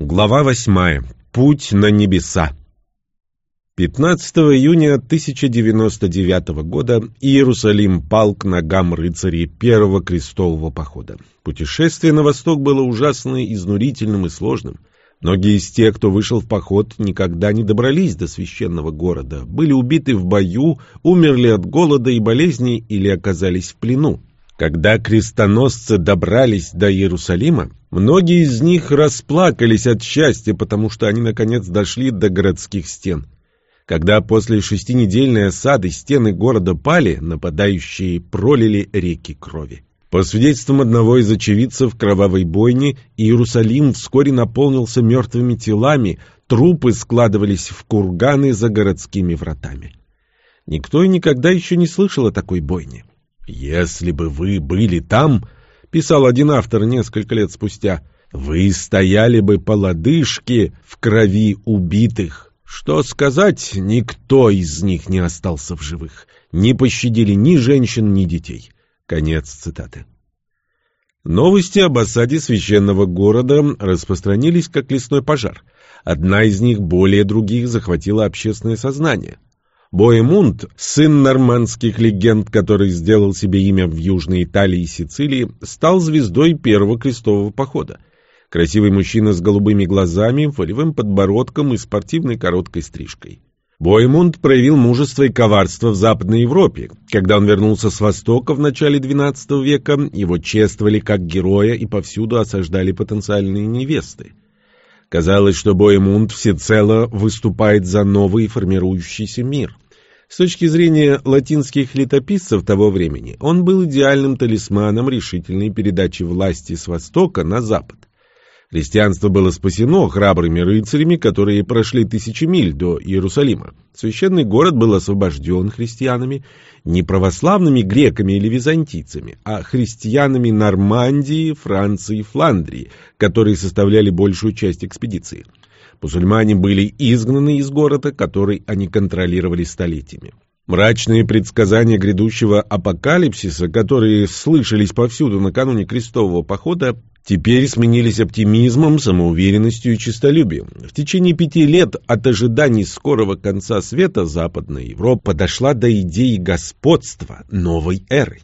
Глава восьмая. Путь на небеса. 15 июня 1099 года Иерусалим пал к ногам рыцарей первого крестового похода. Путешествие на восток было ужасно изнурительным и сложным. Многие из тех, кто вышел в поход, никогда не добрались до священного города, были убиты в бою, умерли от голода и болезней или оказались в плену. Когда крестоносцы добрались до Иерусалима, многие из них расплакались от счастья, потому что они наконец дошли до городских стен. Когда после шестинедельной осады стены города пали, нападающие пролили реки крови. По свидетельствам одного из очевидцев кровавой бойни, Иерусалим вскоре наполнился мертвыми телами, трупы складывались в курганы за городскими вратами. Никто и никогда еще не слышал о такой бойне. «Если бы вы были там, — писал один автор несколько лет спустя, — вы стояли бы по лодыжке в крови убитых, что сказать, никто из них не остался в живых. Не пощадили ни женщин, ни детей. Конец цитаты. Новости об осаде священного города распространились как лесной пожар. Одна из них более других захватила общественное сознание. Боемунд, сын нормандских легенд, который сделал себе имя в Южной Италии и Сицилии, стал звездой первого крестового похода. Красивый мужчина с голубыми глазами, волевым подбородком и спортивной короткой стрижкой. Боймунд проявил мужество и коварство в Западной Европе. Когда он вернулся с Востока в начале XII века, его чествовали как героя и повсюду осаждали потенциальные невесты. Казалось, что Боймунд всецело выступает за новый формирующийся мир. С точки зрения латинских летописцев того времени, он был идеальным талисманом решительной передачи власти с Востока на Запад. Христианство было спасено храбрыми рыцарями, которые прошли тысячи миль до Иерусалима. Священный город был освобожден христианами, не православными греками или византийцами, а христианами Нормандии, Франции и Фландрии, которые составляли большую часть экспедиции. Мусульмане были изгнаны из города, который они контролировали столетиями. Мрачные предсказания грядущего апокалипсиса, которые слышались повсюду накануне крестового похода, теперь сменились оптимизмом, самоуверенностью и честолюбием. В течение пяти лет от ожиданий скорого конца света Западная Европа дошла до идеи господства новой эры.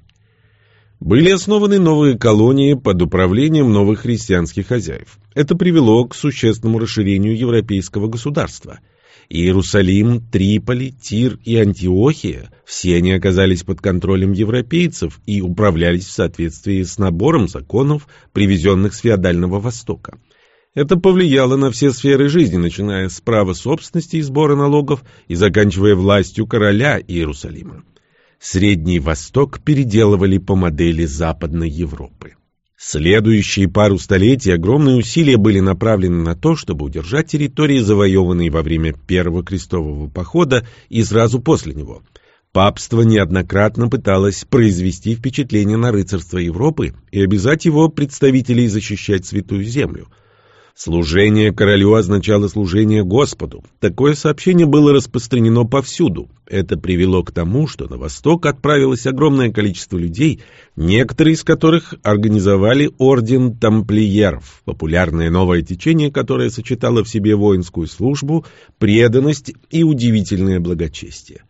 Были основаны новые колонии под управлением новых христианских хозяев. Это привело к существенному расширению европейского государства – Иерусалим, Триполи, Тир и Антиохия – все они оказались под контролем европейцев и управлялись в соответствии с набором законов, привезенных с феодального Востока. Это повлияло на все сферы жизни, начиная с права собственности и сбора налогов и заканчивая властью короля Иерусалима. Средний Восток переделывали по модели Западной Европы. Следующие пару столетий огромные усилия были направлены на то, чтобы удержать территории, завоеванные во время Первого крестового похода и сразу после него. Папство неоднократно пыталось произвести впечатление на рыцарство Европы и обязать его представителей защищать Святую Землю – Служение королю означало служение Господу. Такое сообщение было распространено повсюду. Это привело к тому, что на восток отправилось огромное количество людей, некоторые из которых организовали орден тамплиеров, популярное новое течение, которое сочетало в себе воинскую службу, преданность и удивительное благочестие.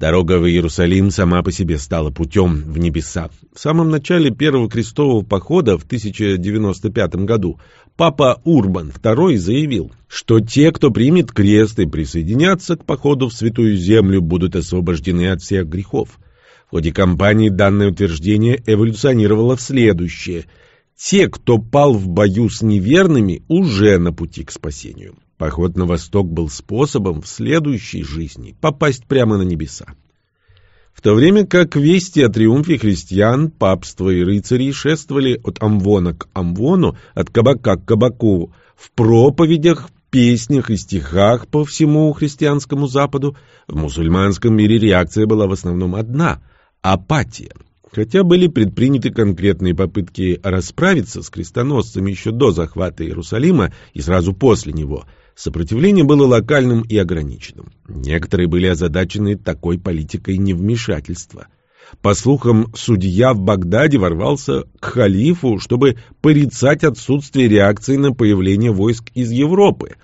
Дорога в Иерусалим сама по себе стала путем в небеса. В самом начале первого крестового похода в 1095 году папа Урбан II заявил, что те, кто примет крест и присоединятся к походу в Святую Землю, будут освобождены от всех грехов. В ходе кампании данное утверждение эволюционировало в следующее. Те, кто пал в бою с неверными, уже на пути к спасению. Поход на восток был способом в следующей жизни попасть прямо на небеса. В то время как вести о триумфе христиан, папства и рыцарей шествовали от Амвона к Амвону, от кабака к кабаку, в проповедях, песнях и стихах по всему христианскому Западу, в мусульманском мире реакция была в основном одна – апатия. Хотя были предприняты конкретные попытки расправиться с крестоносцами еще до захвата Иерусалима и сразу после него – Сопротивление было локальным и ограниченным. Некоторые были озадачены такой политикой невмешательства. По слухам, судья в Багдаде ворвался к халифу, чтобы порицать отсутствие реакции на появление войск из Европы.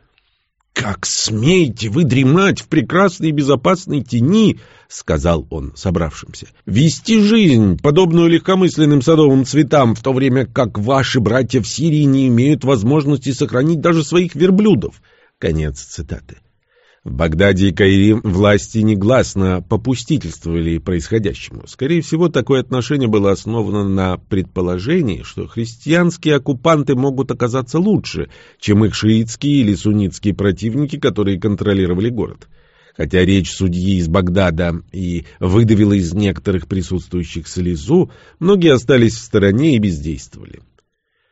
«Как смеете вы дремать в прекрасной и безопасной тени?» — сказал он собравшимся. «Вести жизнь, подобную легкомысленным садовым цветам, в то время как ваши братья в Сирии не имеют возможности сохранить даже своих верблюдов». Конец цитаты. В Багдаде и Каире власти негласно попустительствовали происходящему. Скорее всего, такое отношение было основано на предположении, что христианские оккупанты могут оказаться лучше, чем их шиитские или суннитские противники, которые контролировали город. Хотя речь судьи из Багдада и выдавила из некоторых присутствующих слезу, многие остались в стороне и бездействовали.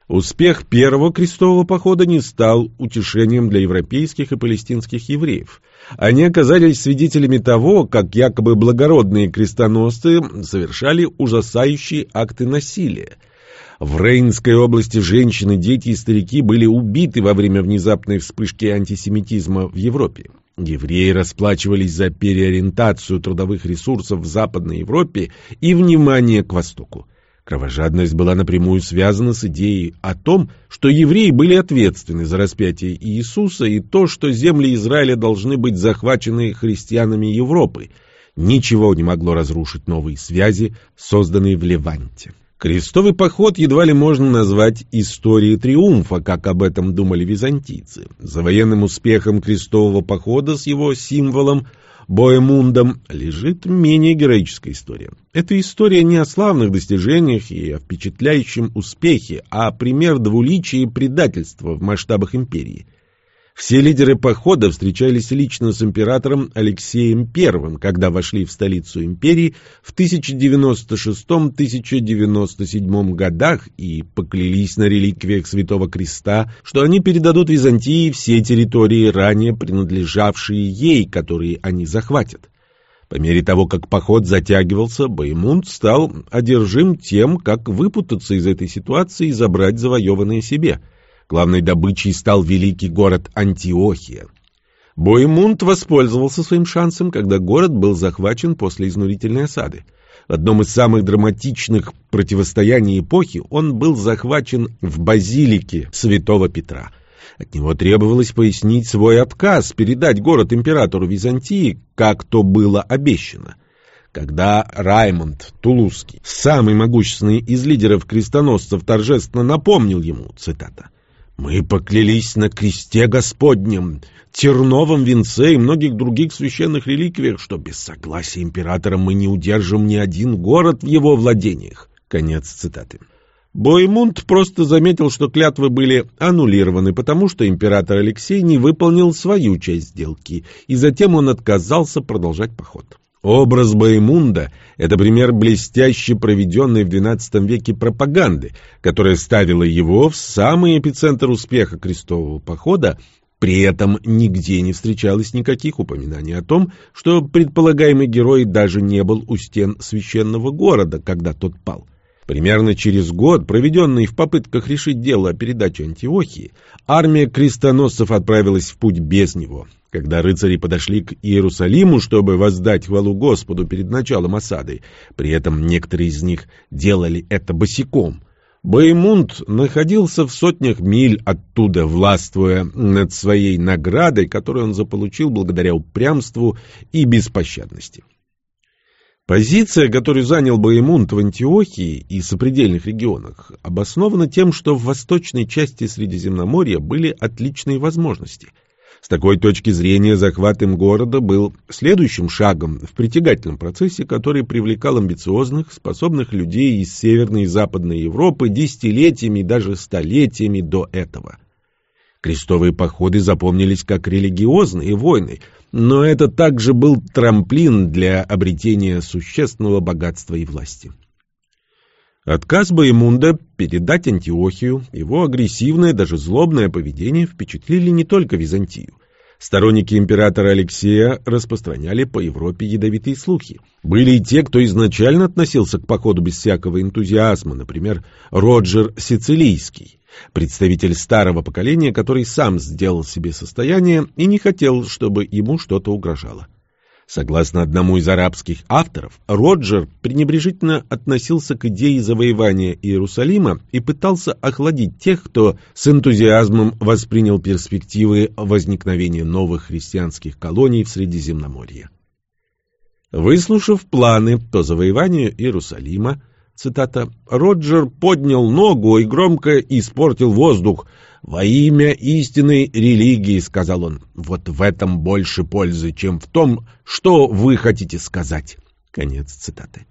Успех первого крестового похода не стал утешением для европейских и палестинских евреев. Они оказались свидетелями того, как якобы благородные крестоносцы совершали ужасающие акты насилия. В Рейнской области женщины, дети и старики были убиты во время внезапной вспышки антисемитизма в Европе. Евреи расплачивались за переориентацию трудовых ресурсов в Западной Европе и внимание к Востоку. Кровожадность была напрямую связана с идеей о том, что евреи были ответственны за распятие Иисуса и то, что земли Израиля должны быть захвачены христианами Европы. Ничего не могло разрушить новые связи, созданные в Леванте. Крестовый поход едва ли можно назвать историей триумфа, как об этом думали византийцы. За военным успехом крестового похода с его символом – Боемундом лежит менее героическая история. Это история не о славных достижениях и о впечатляющем успехе, а пример двуличия и предательства в масштабах империи. Все лидеры похода встречались лично с императором Алексеем I, когда вошли в столицу империи в 1096-1097 годах и поклялись на реликвиях Святого Креста, что они передадут Византии все территории, ранее принадлежавшие ей, которые они захватят. По мере того, как поход затягивался, Баймунд стал одержим тем, как выпутаться из этой ситуации и забрать завоеванное себе – Главной добычей стал великий город Антиохия. Боемунд воспользовался своим шансом, когда город был захвачен после изнурительной осады. В одном из самых драматичных противостояний эпохи он был захвачен в базилике святого Петра. От него требовалось пояснить свой отказ передать город императору Византии, как то было обещано. Когда Раймонд Тулузский, самый могущественный из лидеров крестоносцев, торжественно напомнил ему, цитата, мы поклялись на кресте Господнем, терновом венце и многих других священных реликвиях, что без согласия императора мы не удержим ни один город в его владениях. Конец цитаты. Боймунд просто заметил, что клятвы были аннулированы, потому что император Алексей не выполнил свою часть сделки, и затем он отказался продолжать поход. Образ Баймунда – это пример блестяще проведенной в XII веке пропаганды, которая ставила его в самый эпицентр успеха крестового похода, при этом нигде не встречалось никаких упоминаний о том, что предполагаемый герой даже не был у стен священного города, когда тот пал. Примерно через год, проведенный в попытках решить дело о передаче Антиохии, армия крестоносцев отправилась в путь без него. Когда рыцари подошли к Иерусалиму, чтобы воздать хвалу Господу перед началом осады, при этом некоторые из них делали это босиком, Баймунд находился в сотнях миль оттуда, властвуя над своей наградой, которую он заполучил благодаря упрямству и беспощадности. Позиция, которую занял Боемунд в Антиохии и сопредельных регионах, обоснована тем, что в восточной части Средиземноморья были отличные возможности. С такой точки зрения захват им города был следующим шагом в притягательном процессе, который привлекал амбициозных, способных людей из Северной и Западной Европы десятилетиями даже столетиями до этого. Крестовые походы запомнились как религиозные войны, но это также был трамплин для обретения существенного богатства и власти. Отказ Боемунда передать Антиохию, его агрессивное, даже злобное поведение впечатлили не только Византию. Сторонники императора Алексея распространяли по Европе ядовитые слухи. Были и те, кто изначально относился к походу без всякого энтузиазма, например, Роджер Сицилийский, представитель старого поколения, который сам сделал себе состояние и не хотел, чтобы ему что-то угрожало. Согласно одному из арабских авторов, Роджер пренебрежительно относился к идее завоевания Иерусалима и пытался охладить тех, кто с энтузиазмом воспринял перспективы возникновения новых христианских колоний в Средиземноморье. Выслушав планы по завоеванию Иерусалима, цитата, «Роджер поднял ногу и громко испортил воздух. «Во имя истинной религии», — сказал он, — «вот в этом больше пользы, чем в том, что вы хотите сказать». Конец цитаты.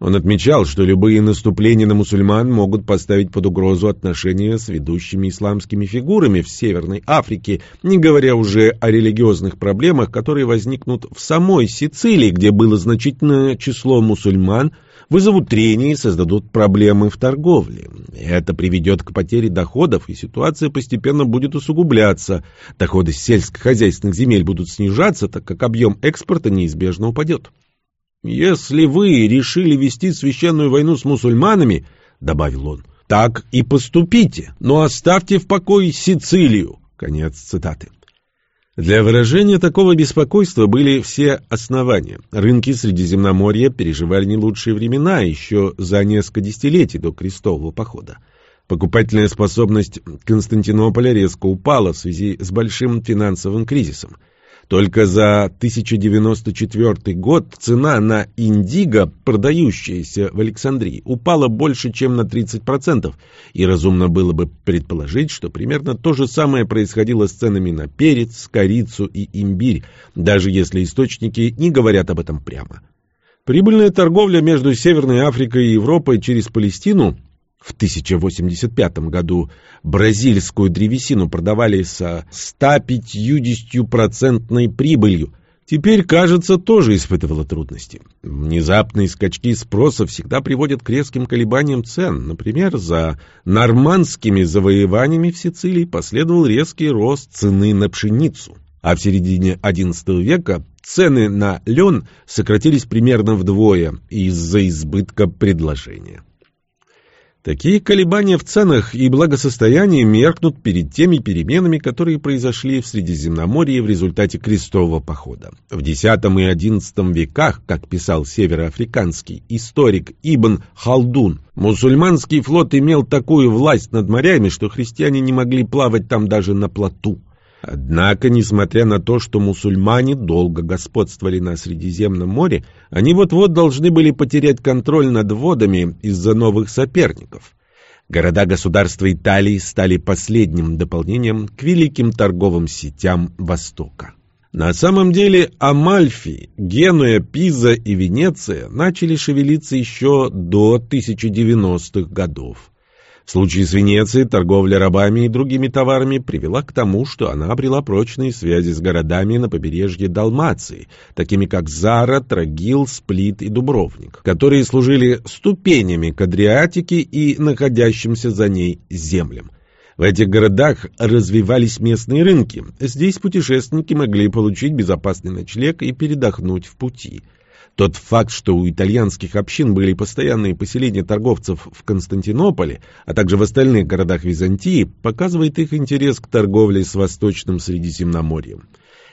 Он отмечал, что любые наступления на мусульман могут поставить под угрозу отношения с ведущими исламскими фигурами в Северной Африке, не говоря уже о религиозных проблемах, которые возникнут в самой Сицилии, где было значительное число мусульман – вызовут трения и создадут проблемы в торговле. Это приведет к потере доходов, и ситуация постепенно будет усугубляться. Доходы сельскохозяйственных земель будут снижаться, так как объем экспорта неизбежно упадет. «Если вы решили вести священную войну с мусульманами, — добавил он, — так и поступите, но оставьте в покое Сицилию». Конец цитаты. Для выражения такого беспокойства были все основания. Рынки Средиземноморья переживали не лучшие времена еще за несколько десятилетий до крестового похода. Покупательная способность Константинополя резко упала в связи с большим финансовым кризисом. Только за 1094 год цена на индиго, продающаяся в Александрии, упала больше, чем на 30%, и разумно было бы предположить, что примерно то же самое происходило с ценами на перец, корицу и имбирь, даже если источники не говорят об этом прямо. Прибыльная торговля между Северной Африкой и Европой через Палестину в 1085 году бразильскую древесину продавали со 150% прибылью. Теперь, кажется, тоже испытывала трудности. Внезапные скачки спроса всегда приводят к резким колебаниям цен. Например, за нормандскими завоеваниями в Сицилии последовал резкий рост цены на пшеницу. А в середине XI века цены на лен сократились примерно вдвое из-за избытка предложения. Такие колебания в ценах и благосостоянии меркнут перед теми переменами, которые произошли в Средиземноморье в результате крестового похода. В X и XI веках, как писал североафриканский историк Ибн Халдун, мусульманский флот имел такую власть над морями, что христиане не могли плавать там даже на плоту. Однако, несмотря на то, что мусульмане долго господствовали на Средиземном море, они вот-вот должны были потерять контроль над водами из-за новых соперников. Города-государства Италии стали последним дополнением к великим торговым сетям Востока. На самом деле Амальфи, Генуя, Пиза и Венеция начали шевелиться еще до 1090-х годов. В случае с Венецией торговля рабами и другими товарами привела к тому, что она обрела прочные связи с городами на побережье Далмации, такими как Зара, Трагил, Сплит и Дубровник, которые служили ступенями к Адриатике и находящимся за ней землям. В этих городах развивались местные рынки. Здесь путешественники могли получить безопасный ночлег и передохнуть в пути – тот факт, что у итальянских общин были постоянные поселения торговцев в Константинополе, а также в остальных городах Византии, показывает их интерес к торговле с Восточным Средиземноморьем.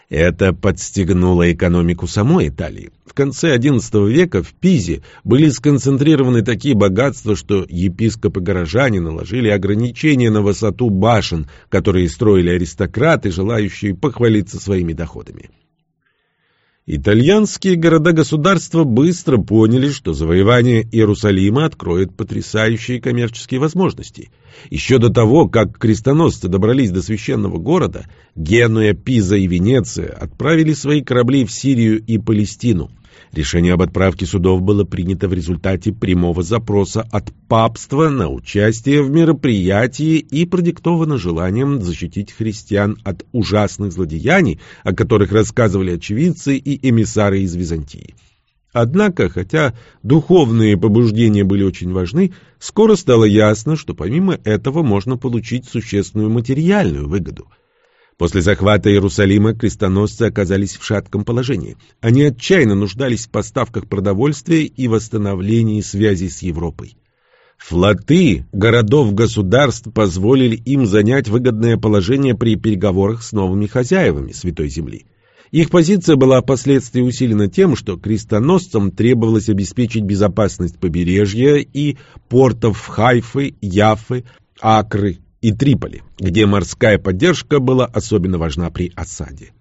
Это подстегнуло экономику самой Италии. В конце XI века в Пизе были сконцентрированы такие богатства, что епископы-горожане наложили ограничения на высоту башен, которые строили аристократы, желающие похвалиться своими доходами. Итальянские города-государства быстро поняли, что завоевание Иерусалима откроет потрясающие коммерческие возможности. Еще до того, как крестоносцы добрались до священного города, Генуя, Пиза и Венеция отправили свои корабли в Сирию и Палестину – Решение об отправке судов было принято в результате прямого запроса от папства на участие в мероприятии и продиктовано желанием защитить христиан от ужасных злодеяний, о которых рассказывали очевидцы и эмиссары из Византии. Однако, хотя духовные побуждения были очень важны, скоро стало ясно, что помимо этого можно получить существенную материальную выгоду – После захвата Иерусалима крестоносцы оказались в шатком положении. Они отчаянно нуждались в поставках продовольствия и восстановлении связей с Европой. Флоты городов-государств позволили им занять выгодное положение при переговорах с новыми хозяевами Святой Земли. Их позиция была впоследствии усилена тем, что крестоносцам требовалось обеспечить безопасность побережья и портов Хайфы, Яфы, Акры и Триполи, где морская поддержка была особенно важна при осаде.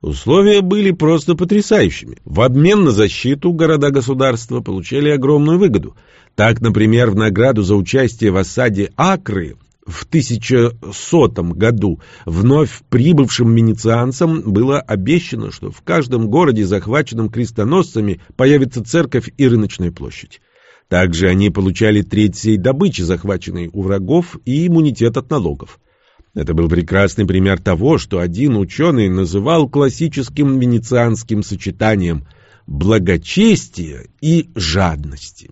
Условия были просто потрясающими. В обмен на защиту города-государства получали огромную выгоду. Так, например, в награду за участие в осаде Акры в 1100 году вновь прибывшим венецианцам было обещано, что в каждом городе, захваченном крестоносцами, появится церковь и рыночная площадь. Также они получали треть всей добычи, захваченной у врагов, и иммунитет от налогов. Это был прекрасный пример того, что один ученый называл классическим венецианским сочетанием благочестия и жадности.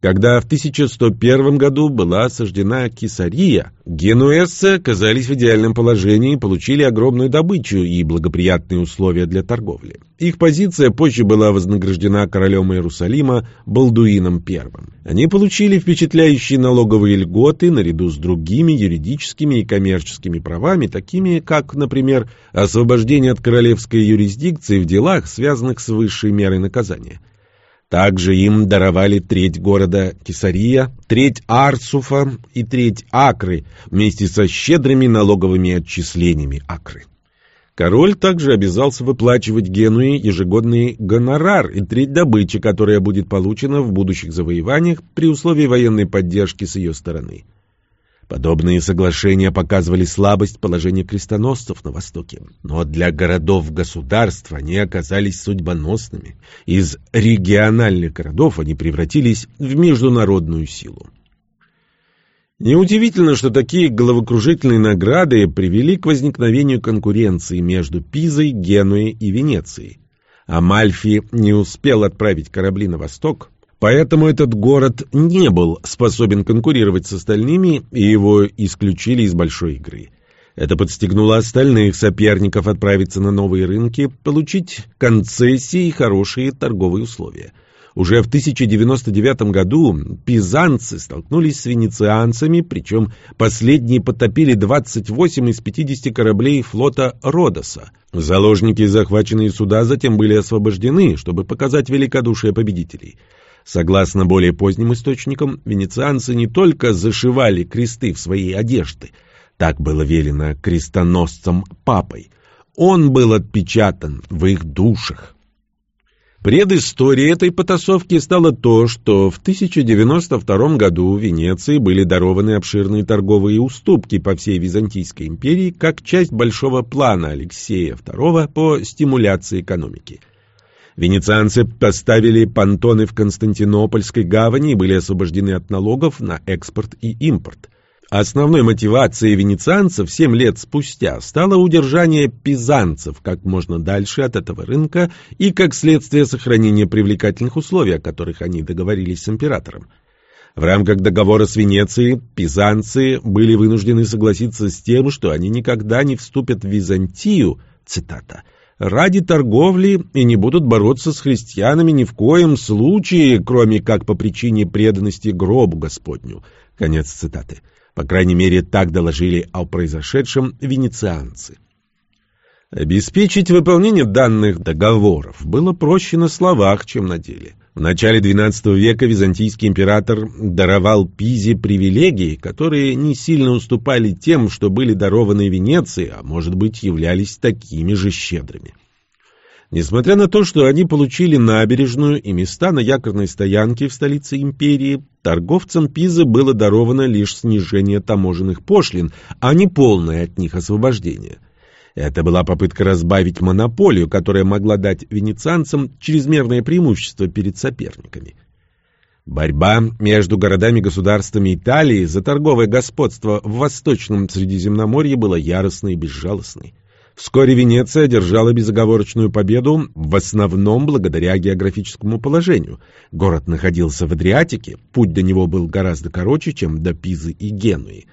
Когда в 1101 году была осаждена Кесария, генуэзцы оказались в идеальном положении и получили огромную добычу и благоприятные условия для торговли. Их позиция позже была вознаграждена королем Иерусалима Балдуином I. Они получили впечатляющие налоговые льготы наряду с другими юридическими и коммерческими правами, такими как, например, освобождение от королевской юрисдикции в делах, связанных с высшей мерой наказания – также им даровали треть города Кесария, треть Арсуфа и треть Акры вместе со щедрыми налоговыми отчислениями Акры. Король также обязался выплачивать Генуе ежегодный гонорар и треть добычи, которая будет получена в будущих завоеваниях при условии военной поддержки с ее стороны. Подобные соглашения показывали слабость положения крестоносцев на Востоке, но для городов-государств они оказались судьбоносными. Из региональных городов они превратились в международную силу. Неудивительно, что такие головокружительные награды привели к возникновению конкуренции между Пизой, Генуей и Венецией. Амальфи не успел отправить корабли на восток, Поэтому этот город не был способен конкурировать с остальными, и его исключили из большой игры. Это подстегнуло остальных соперников отправиться на новые рынки, получить концессии и хорошие торговые условия. Уже в 1099 году пизанцы столкнулись с венецианцами, причем последние потопили 28 из 50 кораблей флота Родоса. Заложники и захваченные суда затем были освобождены, чтобы показать великодушие победителей – Согласно более поздним источникам, венецианцы не только зашивали кресты в своей одежды, так было велено крестоносцам папой, он был отпечатан в их душах. Предысторией этой потасовки стало то, что в 1092 году в Венеции были дарованы обширные торговые уступки по всей Византийской империи как часть большого плана Алексея II по стимуляции экономики – Венецианцы поставили понтоны в Константинопольской гавани и были освобождены от налогов на экспорт и импорт. Основной мотивацией венецианцев семь лет спустя стало удержание пизанцев как можно дальше от этого рынка и, как следствие, сохранение привлекательных условий, о которых они договорились с императором. В рамках договора с Венецией пизанцы были вынуждены согласиться с тем, что они никогда не вступят в Византию, цитата, ради торговли и не будут бороться с христианами ни в коем случае, кроме как по причине преданности гробу Господню. Конец цитаты. По крайней мере, так доложили о произошедшем венецианцы. Обеспечить выполнение данных договоров было проще на словах, чем на деле. В начале XII века византийский император даровал Пизе привилегии, которые не сильно уступали тем, что были дарованы Венеции, а может быть являлись такими же щедрыми. Несмотря на то, что они получили набережную и места на якорной стоянке в столице империи, торговцам Пизы было даровано лишь снижение таможенных пошлин, а не полное от них освобождение – это была попытка разбавить монополию, которая могла дать венецианцам чрезмерное преимущество перед соперниками. Борьба между городами-государствами Италии за торговое господство в Восточном Средиземноморье была яростной и безжалостной. Вскоре Венеция одержала безоговорочную победу, в основном благодаря географическому положению. Город находился в Адриатике, путь до него был гораздо короче, чем до Пизы и Генуи.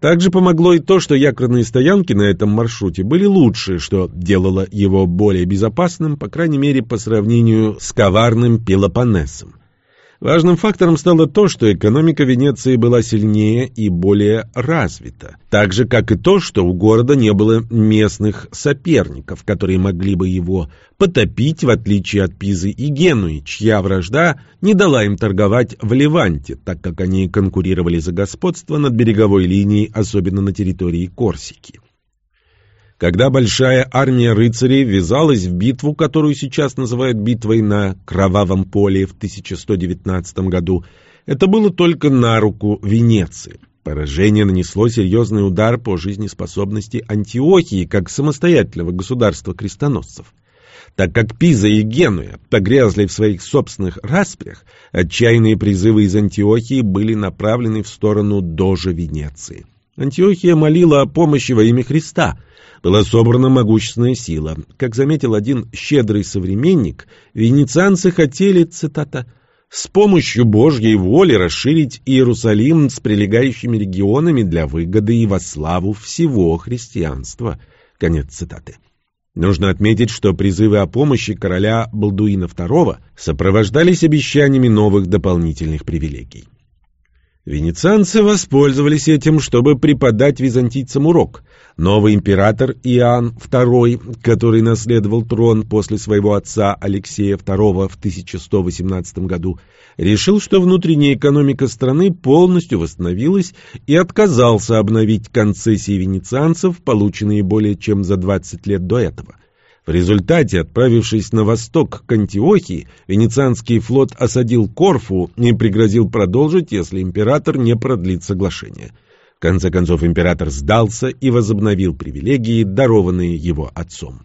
Также помогло и то, что якорные стоянки на этом маршруте были лучше, что делало его более безопасным, по крайней мере, по сравнению с коварным Пелопоннесом. Важным фактором стало то, что экономика Венеции была сильнее и более развита, так же, как и то, что у города не было местных соперников, которые могли бы его потопить, в отличие от Пизы и Генуи, чья вражда не дала им торговать в Леванте, так как они конкурировали за господство над береговой линией, особенно на территории Корсики. Когда большая армия рыцарей ввязалась в битву, которую сейчас называют битвой на Кровавом поле в 1119 году, это было только на руку Венеции. Поражение нанесло серьезный удар по жизнеспособности Антиохии как самостоятельного государства крестоносцев. Так как Пиза и Генуя погрязли в своих собственных распрях, отчаянные призывы из Антиохии были направлены в сторону Дожа Венеции. Антиохия молила о помощи во имя Христа – была собрана могущественная сила. Как заметил один щедрый современник, венецианцы хотели, цитата, «с помощью Божьей воли расширить Иерусалим с прилегающими регионами для выгоды и во славу всего христианства». Конец цитаты. Нужно отметить, что призывы о помощи короля Балдуина II сопровождались обещаниями новых дополнительных привилегий. Венецианцы воспользовались этим, чтобы преподать византийцам урок. Новый император Иоанн II, который наследовал трон после своего отца Алексея II в 1118 году, решил, что внутренняя экономика страны полностью восстановилась и отказался обновить концессии венецианцев, полученные более чем за 20 лет до этого. В результате, отправившись на восток к Антиохии, венецианский флот осадил Корфу и пригрозил продолжить, если император не продлит соглашение. В конце концов император сдался и возобновил привилегии, дарованные его отцом.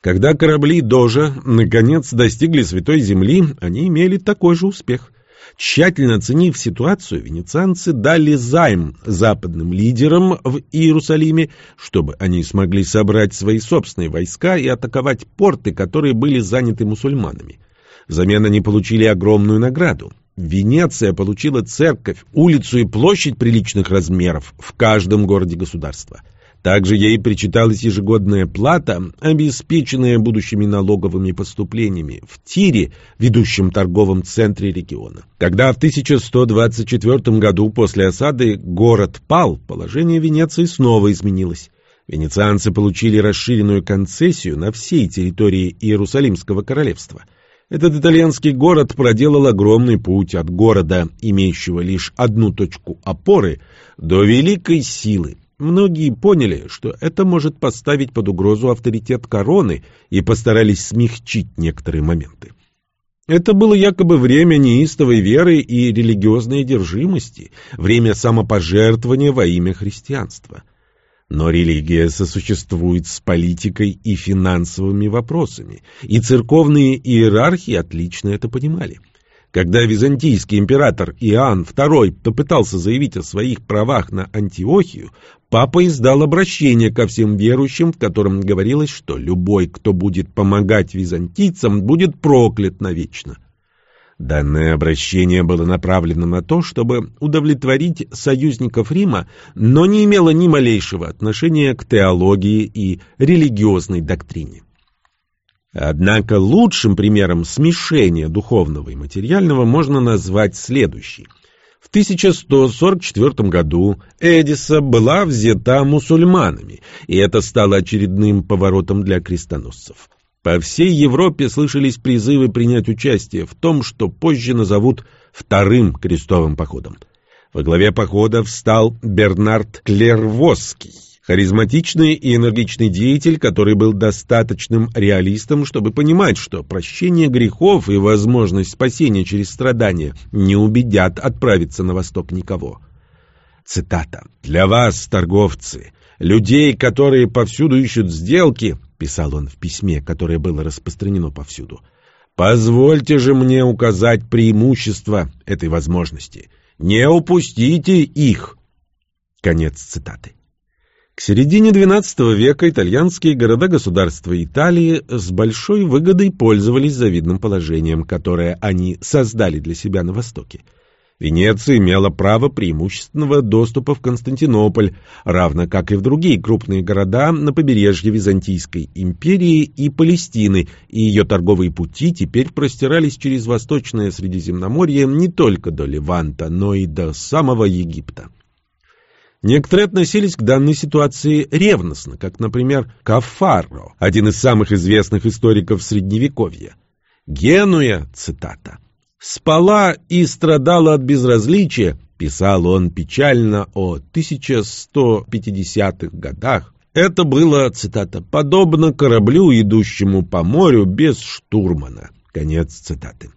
Когда корабли Дожа наконец достигли Святой Земли, они имели такой же успех. Тщательно оценив ситуацию, венецианцы дали займ западным лидерам в Иерусалиме, чтобы они смогли собрать свои собственные войска и атаковать порты, которые были заняты мусульманами. Взамен они получили огромную награду. Венеция получила церковь, улицу и площадь приличных размеров в каждом городе государства – также ей причиталась ежегодная плата, обеспеченная будущими налоговыми поступлениями в Тире, ведущем торговом центре региона. Когда в 1124 году после осады город пал, положение Венеции снова изменилось. Венецианцы получили расширенную концессию на всей территории Иерусалимского королевства. Этот итальянский город проделал огромный путь от города, имеющего лишь одну точку опоры, до великой силы, Многие поняли, что это может поставить под угрозу авторитет короны и постарались смягчить некоторые моменты. Это было якобы время неистовой веры и религиозной одержимости, время самопожертвования во имя христианства. Но религия сосуществует с политикой и финансовыми вопросами, и церковные иерархи отлично это понимали. Когда византийский император Иоанн II попытался заявить о своих правах на Антиохию, папа издал обращение ко всем верующим, в котором говорилось, что любой, кто будет помогать византийцам, будет проклят навечно. Данное обращение было направлено на то, чтобы удовлетворить союзников Рима, но не имело ни малейшего отношения к теологии и религиозной доктрине. Однако лучшим примером смешения духовного и материального можно назвать следующий. В 1144 году Эдиса была взята мусульманами, и это стало очередным поворотом для крестоносцев. По всей Европе слышались призывы принять участие в том, что позже назовут Вторым крестовым походом. Во главе похода встал Бернард Клервосский Харизматичный и энергичный деятель, который был достаточным реалистом, чтобы понимать, что прощение грехов и возможность спасения через страдания не убедят отправиться на восток никого. Цитата. «Для вас, торговцы, людей, которые повсюду ищут сделки», писал он в письме, которое было распространено повсюду, «позвольте же мне указать преимущества этой возможности. Не упустите их». Конец цитаты. К середине XII века итальянские города-государства Италии с большой выгодой пользовались завидным положением, которое они создали для себя на Востоке. Венеция имела право преимущественного доступа в Константинополь, равно как и в другие крупные города на побережье Византийской империи и Палестины, и ее торговые пути теперь простирались через Восточное Средиземноморье не только до Леванта, но и до самого Египта. Некоторые относились к данной ситуации ревностно, как, например, Кафаро, один из самых известных историков Средневековья. Генуя, цитата, «спала и страдала от безразличия», писал он печально о 1150-х годах. Это было, цитата, «подобно кораблю, идущему по морю без штурмана». Конец цитаты.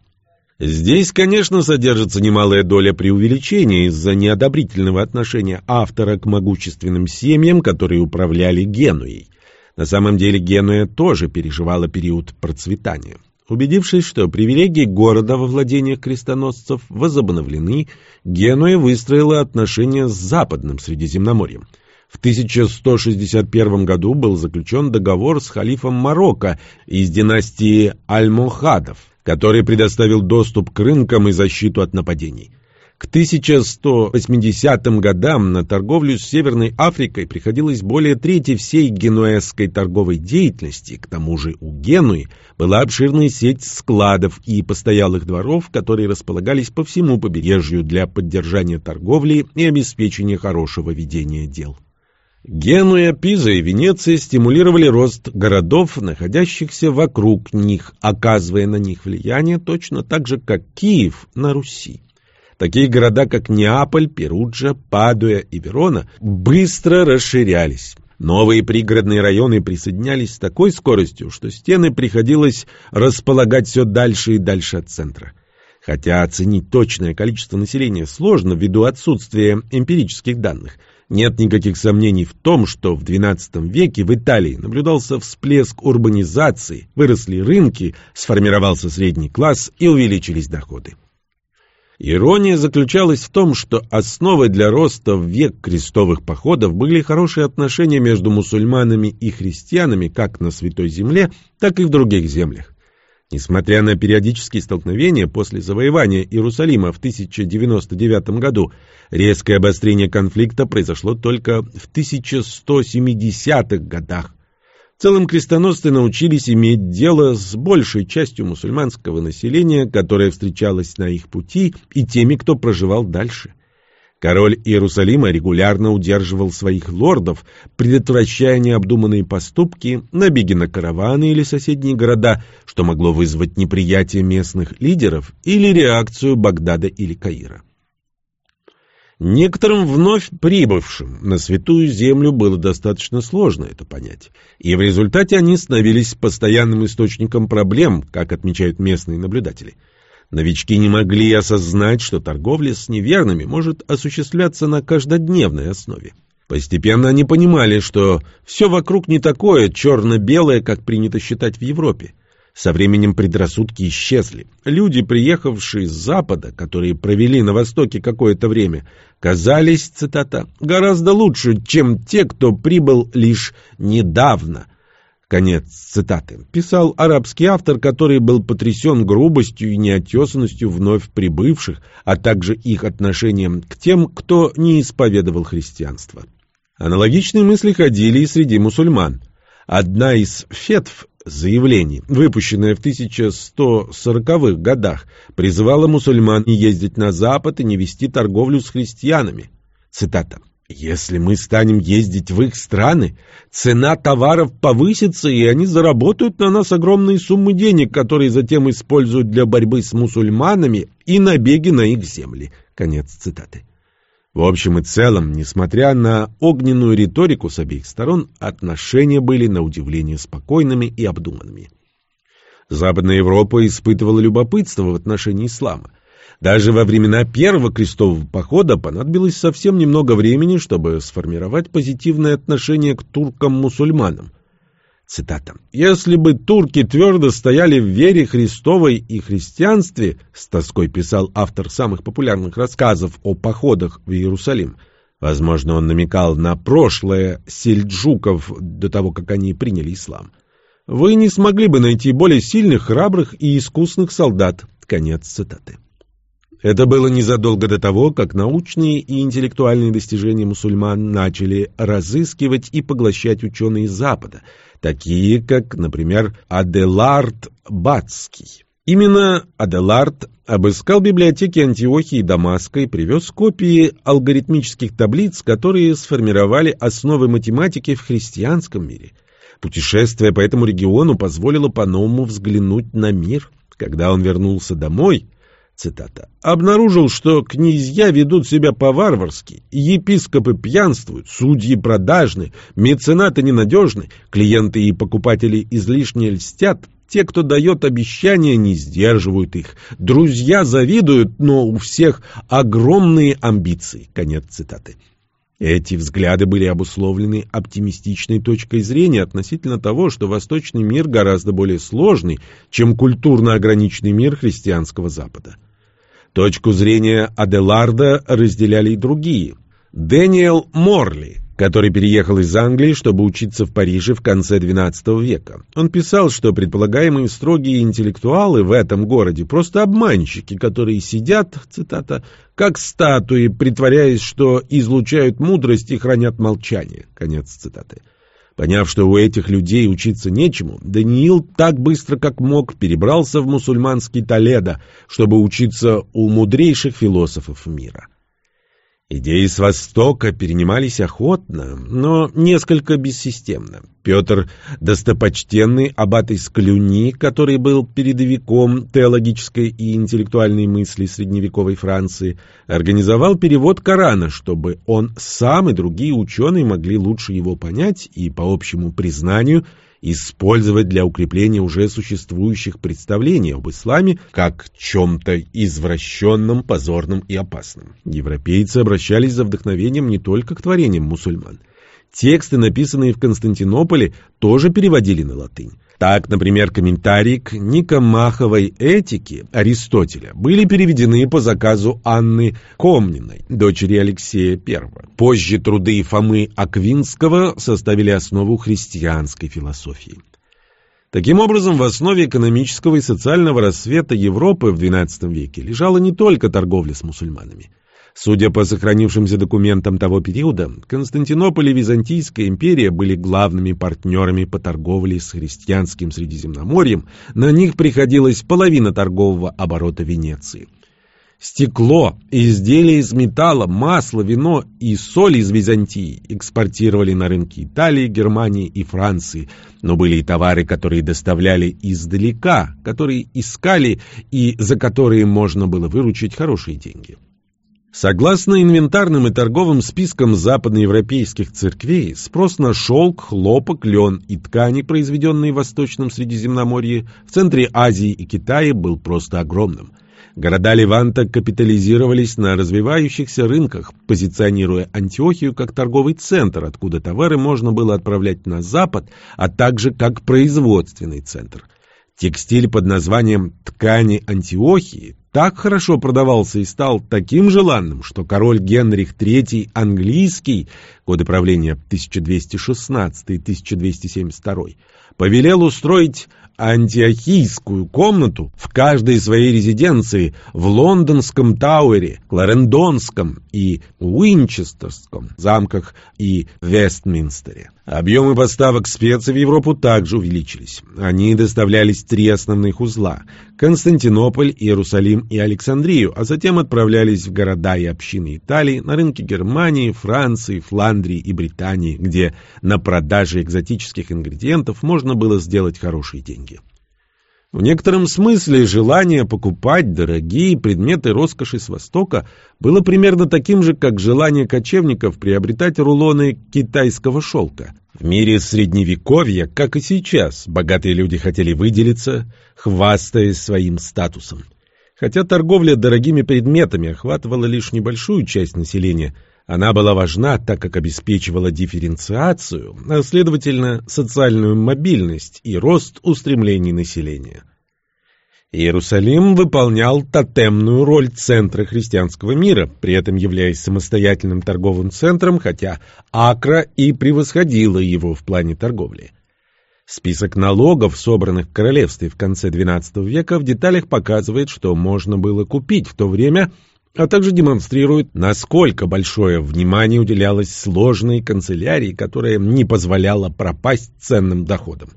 Здесь, конечно, содержится немалая доля преувеличения из-за неодобрительного отношения автора к могущественным семьям, которые управляли Генуей. На самом деле Генуя тоже переживала период процветания. Убедившись, что привилегии города во владениях крестоносцев возобновлены, Генуя выстроила отношения с Западным Средиземноморьем. В 1161 году был заключен договор с халифом Марокко из династии Аль-Мохадов, который предоставил доступ к рынкам и защиту от нападений. К 1180 годам на торговлю с Северной Африкой приходилось более трети всей генуэзской торговой деятельности, к тому же у Генуи была обширная сеть складов и постоялых дворов, которые располагались по всему побережью для поддержания торговли и обеспечения хорошего ведения дел. Генуя, Пиза и Венеция стимулировали рост городов, находящихся вокруг них, оказывая на них влияние точно так же, как Киев на Руси. Такие города, как Неаполь, Перуджа, Падуя и Верона, быстро расширялись. Новые пригородные районы присоединялись с такой скоростью, что стены приходилось располагать все дальше и дальше от центра. Хотя оценить точное количество населения сложно ввиду отсутствия эмпирических данных, нет никаких сомнений в том, что в XII веке в Италии наблюдался всплеск урбанизации, выросли рынки, сформировался средний класс и увеличились доходы. Ирония заключалась в том, что основой для роста в век крестовых походов были хорошие отношения между мусульманами и христианами как на Святой Земле, так и в других землях. Несмотря на периодические столкновения после завоевания Иерусалима в 1099 году, резкое обострение конфликта произошло только в 1170-х годах, целом крестоносцы научились иметь дело с большей частью мусульманского населения, которое встречалось на их пути, и теми, кто проживал дальше. Король Иерусалима регулярно удерживал своих лордов, предотвращая необдуманные поступки, набеги на караваны или соседние города, что могло вызвать неприятие местных лидеров или реакцию Багдада или Каира. Некоторым вновь прибывшим на Святую Землю было достаточно сложно это понять, и в результате они становились постоянным источником проблем, как отмечают местные наблюдатели. Новички не могли осознать, что торговля с неверными может осуществляться на каждодневной основе. Постепенно они понимали, что все вокруг не такое черно-белое, как принято считать в Европе. Со временем предрассудки исчезли. Люди, приехавшие с Запада, которые провели на Востоке какое-то время, казались, цитата, «гораздо лучше, чем те, кто прибыл лишь недавно». Конец цитаты. Писал арабский автор, который был потрясен грубостью и неотесанностью вновь прибывших, а также их отношением к тем, кто не исповедовал христианство. Аналогичные мысли ходили и среди мусульман. Одна из фетв заявлений, выпущенное в 1140-х годах, призывало мусульман не ездить на Запад и не вести торговлю с христианами. Цитата. «Если мы станем ездить в их страны, цена товаров повысится, и они заработают на нас огромные суммы денег, которые затем используют для борьбы с мусульманами и набеги на их земли». Конец цитаты. В общем и целом, несмотря на огненную риторику с обеих сторон, отношения были на удивление спокойными и обдуманными. Западная Европа испытывала любопытство в отношении ислама. Даже во времена первого крестового похода понадобилось совсем немного времени, чтобы сформировать позитивное отношение к туркам-мусульманам. Цитата. «Если бы турки твердо стояли в вере Христовой и христианстве, с тоской писал автор самых популярных рассказов о походах в Иерусалим, возможно, он намекал на прошлое сельджуков до того, как они приняли ислам, вы не смогли бы найти более сильных, храбрых и искусных солдат». Конец цитаты. Это было незадолго до того, как научные и интеллектуальные достижения мусульман начали разыскивать и поглощать ученые Запада, такие как, например, Аделард Бацкий. Именно Аделард обыскал библиотеки Антиохии и Дамаска и привез копии алгоритмических таблиц, которые сформировали основы математики в христианском мире. Путешествие по этому региону позволило по-новому взглянуть на мир. Когда он вернулся домой, цитата, «обнаружил, что князья ведут себя по-варварски, епископы пьянствуют, судьи продажны, меценаты ненадежны, клиенты и покупатели излишне льстят, те, кто дает обещания, не сдерживают их. Друзья завидуют, но у всех огромные амбиции. Конец цитаты. Эти взгляды были обусловлены оптимистичной точкой зрения относительно того, что восточный мир гораздо более сложный, чем культурно ограниченный мир христианского Запада. Точку зрения Аделарда разделяли и другие. Дэниел Морли, который переехал из Англии, чтобы учиться в Париже в конце XII века. Он писал, что предполагаемые строгие интеллектуалы в этом городе просто обманщики, которые сидят, цитата, как статуи, притворяясь, что излучают мудрость и хранят молчание. Конец цитаты. Поняв, что у этих людей учиться нечему, Даниил так быстро, как мог, перебрался в мусульманский Толедо, чтобы учиться у мудрейших философов мира. Идеи с Востока перенимались охотно, но несколько бессистемно. Петр Достопочтенный, аббат из Клюни, который был передовиком теологической и интеллектуальной мысли средневековой Франции, организовал перевод Корана, чтобы он сам и другие ученые могли лучше его понять и, по общему признанию, использовать для укрепления уже существующих представлений об исламе как чем-то извращенном, позорном и опасном. Европейцы обращались за вдохновением не только к творениям мусульман. Тексты, написанные в Константинополе, тоже переводили на латынь. Так, например, комментарии к Никомаховой этике Аристотеля были переведены по заказу Анны Комниной, дочери Алексея I. Позже труды Фомы Аквинского составили основу христианской философии. Таким образом, в основе экономического и социального рассвета Европы в XII веке лежала не только торговля с мусульманами. Судя по сохранившимся документам того периода, Константинополь и Византийская империя были главными партнерами по торговле с христианским Средиземноморьем, на них приходилась половина торгового оборота Венеции. Стекло, изделия из металла, масло, вино и соль из Византии экспортировали на рынки Италии, Германии и Франции, но были и товары, которые доставляли издалека, которые искали и за которые можно было выручить хорошие деньги. Согласно инвентарным и торговым спискам западноевропейских церквей, спрос на шелк, хлопок, лен и ткани, произведенные в Восточном Средиземноморье, в центре Азии и Китае, был просто огромным. Города Леванта капитализировались на развивающихся рынках, позиционируя Антиохию как торговый центр, откуда товары можно было отправлять на Запад, а также как производственный центр. Текстиль под названием «ткани Антиохии» так хорошо продавался и стал таким желанным, что король Генрих III английский, годы правления 1216-1272, повелел устроить антиохийскую комнату в каждой своей резиденции в лондонском Тауэре, Кларендонском и Уинчестерском замках и Вестминстере. Объемы поставок специй в Европу также увеличились. Они доставлялись три основных узла – Константинополь, Иерусалим и Александрию, а затем отправлялись в города и общины Италии, на рынки Германии, Франции, Фландрии и Британии, где на продаже экзотических ингредиентов можно было сделать хорошие деньги. В некотором смысле желание покупать дорогие предметы роскоши с Востока было примерно таким же, как желание кочевников приобретать рулоны китайского шелка. В мире Средневековья, как и сейчас, богатые люди хотели выделиться, хвастаясь своим статусом. Хотя торговля дорогими предметами охватывала лишь небольшую часть населения – она была важна, так как обеспечивала дифференциацию, а следовательно, социальную мобильность и рост устремлений населения. Иерусалим выполнял тотемную роль центра христианского мира, при этом являясь самостоятельным торговым центром, хотя Акра и превосходила его в плане торговли. Список налогов, собранных в королевстве в конце XII века, в деталях показывает, что можно было купить в то время, а также демонстрирует, насколько большое внимание уделялось сложной канцелярии, которая не позволяла пропасть ценным доходам.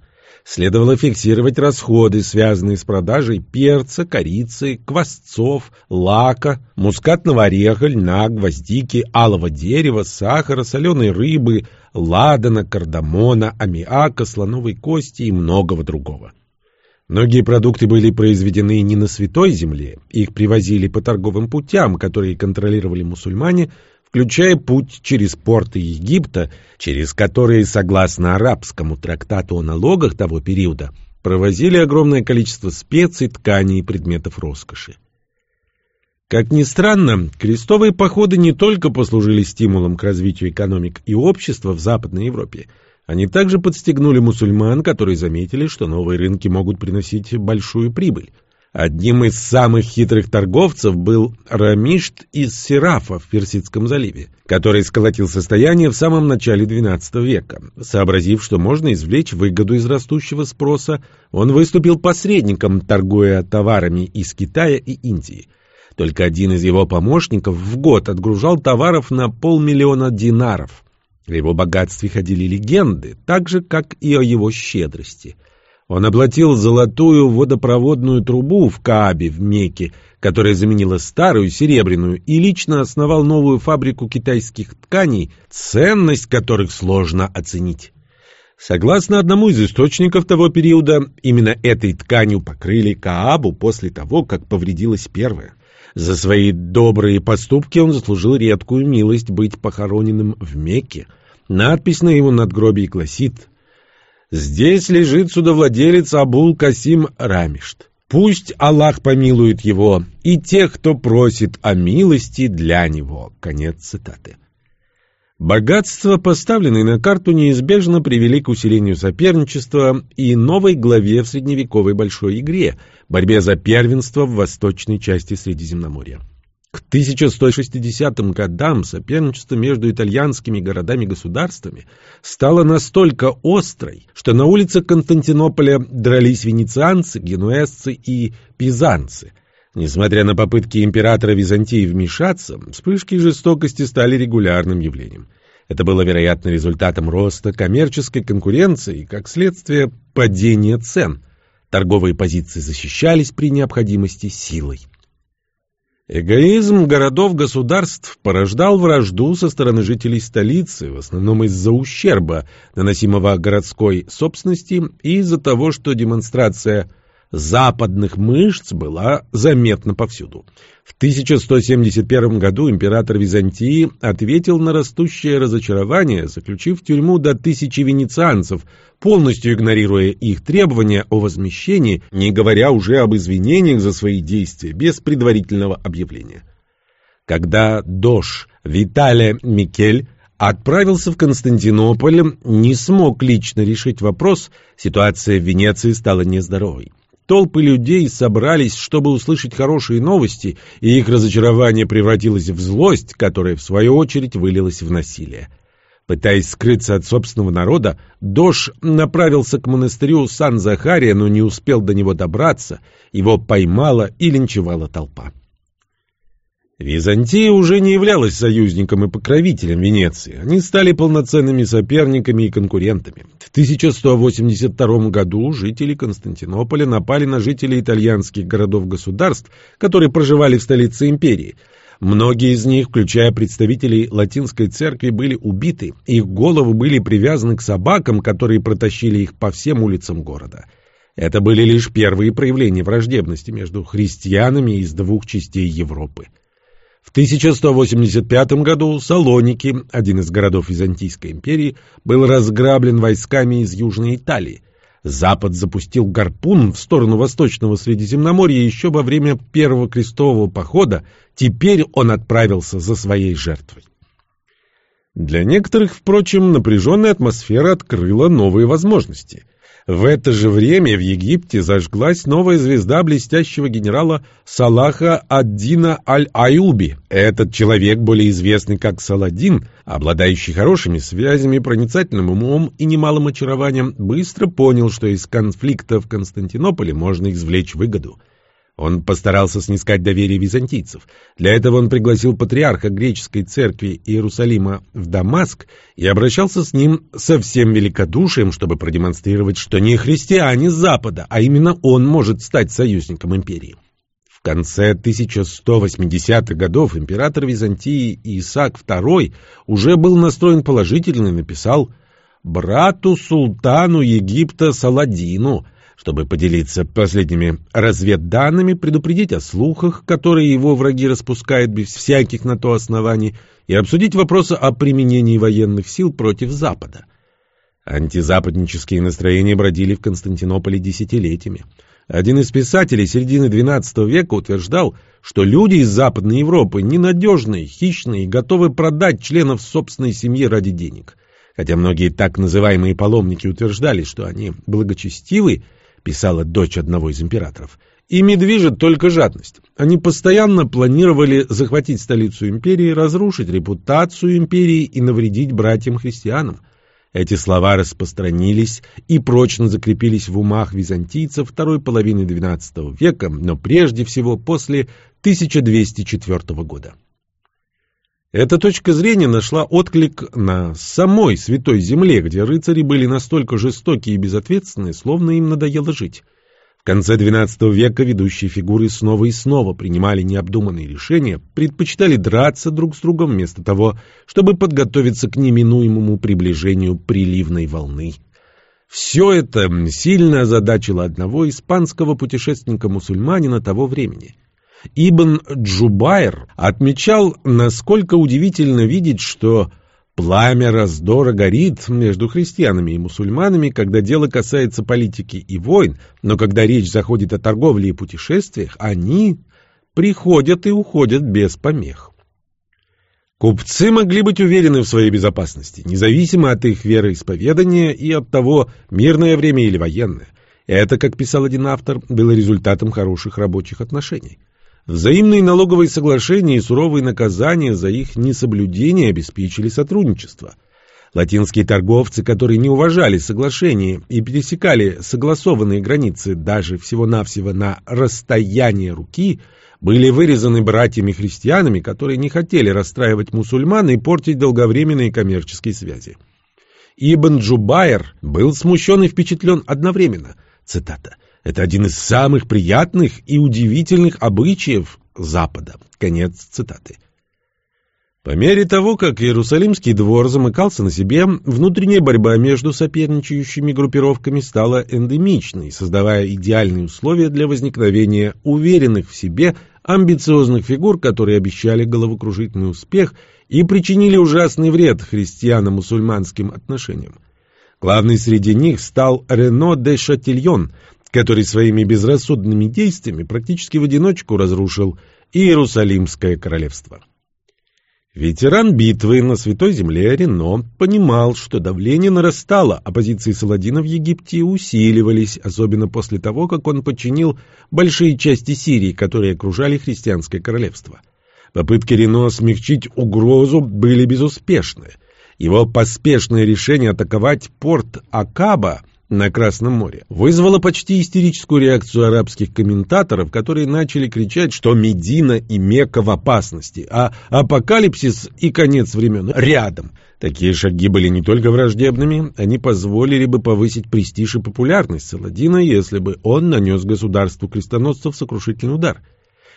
Следовало фиксировать расходы, связанные с продажей перца, корицы, квасцов, лака, мускатного ореха, льна, гвоздики, алого дерева, сахара, соленой рыбы, ладана, кардамона, аммиака, слоновой кости и многого другого. Многие продукты были произведены не на Святой Земле, их привозили по торговым путям, которые контролировали мусульмане, включая путь через порты Египта, через которые, согласно арабскому трактату о налогах того периода, провозили огромное количество специй, тканей и предметов роскоши. Как ни странно, крестовые походы не только послужили стимулом к развитию экономик и общества в Западной Европе, они также подстегнули мусульман, которые заметили, что новые рынки могут приносить большую прибыль. Одним из самых хитрых торговцев был Рамишт из Серафа в Персидском заливе, который сколотил состояние в самом начале XII века. Сообразив, что можно извлечь выгоду из растущего спроса, он выступил посредником, торгуя товарами из Китая и Индии. Только один из его помощников в год отгружал товаров на полмиллиона динаров. О его богатстве ходили легенды, так же, как и о его щедрости – он оплатил золотую водопроводную трубу в Каабе в Мекке, которая заменила старую серебряную, и лично основал новую фабрику китайских тканей, ценность которых сложно оценить. Согласно одному из источников того периода, именно этой тканью покрыли Каабу после того, как повредилась первая. За свои добрые поступки он заслужил редкую милость быть похороненным в Мекке. Надпись на его надгробии гласит Здесь лежит судовладелец Абул Касим Рамишт. Пусть Аллах помилует его и тех, кто просит о милости для него. Конец цитаты. Богатства, поставленные на карту, неизбежно привели к усилению соперничества и новой главе в средневековой большой игре – борьбе за первенство в восточной части Средиземноморья. К 1160 годам соперничество между итальянскими городами-государствами стало настолько острой, что на улицах Константинополя дрались венецианцы, генуэзцы и пизанцы. Несмотря на попытки императора Византии вмешаться, вспышки жестокости стали регулярным явлением. Это было, вероятно, результатом роста коммерческой конкуренции и, как следствие, падения цен. Торговые позиции защищались при необходимости силой. Эгоизм городов-государств порождал вражду со стороны жителей столицы, в основном из-за ущерба, наносимого городской собственности, и из-за того, что демонстрация западных мышц была заметна повсюду. В 1171 году император Византии ответил на растущее разочарование, заключив в тюрьму до тысячи венецианцев, полностью игнорируя их требования о возмещении, не говоря уже об извинениях за свои действия, без предварительного объявления. Когда Дош Виталия Микель отправился в Константинополь, не смог лично решить вопрос, ситуация в Венеции стала нездоровой. Толпы людей собрались, чтобы услышать хорошие новости, и их разочарование превратилось в злость, которая, в свою очередь, вылилась в насилие. Пытаясь скрыться от собственного народа, Дош направился к монастырю Сан-Захария, но не успел до него добраться, его поймала и линчевала толпа. Византия уже не являлась союзником и покровителем Венеции. Они стали полноценными соперниками и конкурентами. В 1182 году жители Константинополя напали на жителей итальянских городов-государств, которые проживали в столице империи. Многие из них, включая представителей латинской церкви, были убиты. Их головы были привязаны к собакам, которые протащили их по всем улицам города. Это были лишь первые проявления враждебности между христианами из двух частей Европы. В 1185 году Салоники, один из городов Византийской империи, был разграблен войсками из Южной Италии. Запад запустил гарпун в сторону Восточного Средиземноморья еще во время Первого крестового похода, теперь он отправился за своей жертвой. Для некоторых, впрочем, напряженная атмосфера открыла новые возможности. В это же время в Египте зажглась новая звезда блестящего генерала Салаха ад-Дина Аль-Аюби. Этот человек, более известный как Саладин, обладающий хорошими связями, проницательным умом и немалым очарованием, быстро понял, что из конфликта в Константинополе можно извлечь выгоду – он постарался снискать доверие византийцев. Для этого он пригласил патриарха греческой церкви Иерусалима в Дамаск и обращался с ним со всем великодушием, чтобы продемонстрировать, что не христиане Запада, а именно он может стать союзником империи. В конце 1180-х годов император Византии Исаак II уже был настроен положительно и написал «брату султану Египта Саладину», чтобы поделиться последними разведданными, предупредить о слухах, которые его враги распускают без всяких на то оснований, и обсудить вопросы о применении военных сил против Запада. Антизападнические настроения бродили в Константинополе десятилетиями. Один из писателей середины XII века утверждал, что люди из Западной Европы ненадежные, хищные и готовы продать членов собственной семьи ради денег. Хотя многие так называемые паломники утверждали, что они благочестивы писала дочь одного из императоров. Ими движет только жадность. Они постоянно планировали захватить столицу империи, разрушить репутацию империи и навредить братьям-христианам. Эти слова распространились и прочно закрепились в умах византийцев второй половины XII века, но прежде всего после 1204 года. Эта точка зрения нашла отклик на самой Святой Земле, где рыцари были настолько жестоки и безответственны, словно им надоело жить. В конце XII века ведущие фигуры снова и снова принимали необдуманные решения, предпочитали драться друг с другом вместо того, чтобы подготовиться к неминуемому приближению приливной волны. Все это сильно озадачило одного испанского путешественника-мусульманина того времени – Ибн Джубайр отмечал, насколько удивительно видеть, что пламя раздора горит между христианами и мусульманами, когда дело касается политики и войн, но когда речь заходит о торговле и путешествиях, они приходят и уходят без помех. Купцы могли быть уверены в своей безопасности, независимо от их вероисповедания и от того, мирное время или военное. Это, как писал один автор, было результатом хороших рабочих отношений. Взаимные налоговые соглашения и суровые наказания за их несоблюдение обеспечили сотрудничество. Латинские торговцы, которые не уважали соглашения и пересекали согласованные границы даже всего-навсего на расстояние руки, были вырезаны братьями-христианами, которые не хотели расстраивать мусульман и портить долговременные коммерческие связи. Ибн Джубайр был смущен и впечатлен одновременно. Цитата. Это один из самых приятных и удивительных обычаев Запада. Конец цитаты. По мере того, как Иерусалимский двор замыкался на себе, внутренняя борьба между соперничающими группировками стала эндемичной, создавая идеальные условия для возникновения уверенных в себе амбициозных фигур, которые обещали головокружительный успех и причинили ужасный вред христиано-мусульманским отношениям. Главный среди них стал Рено де Шатильон, который своими безрассудными действиями практически в одиночку разрушил Иерусалимское королевство. Ветеран битвы на Святой Земле Рено понимал, что давление нарастало, а позиции Саладина в Египте усиливались, особенно после того, как он подчинил большие части Сирии, которые окружали христианское королевство. Попытки Рено смягчить угрозу были безуспешны. Его поспешное решение атаковать порт Акаба – на Красном море, вызвало почти истерическую реакцию арабских комментаторов, которые начали кричать, что Медина и Мекка в опасности, а апокалипсис и конец времен рядом. Такие шаги были не только враждебными, они позволили бы повысить престиж и популярность Саладина, если бы он нанес государству крестоносцев сокрушительный удар.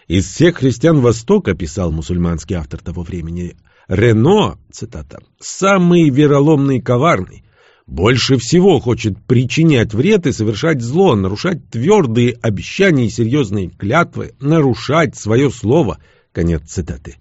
Из всех христиан Востока, писал мусульманский автор того времени, Рено, цитата, «самый вероломный и коварный, больше всего хочет причинять вред и совершать зло, нарушать твердые обещания и серьезные клятвы, нарушать свое слово. Конец цитаты.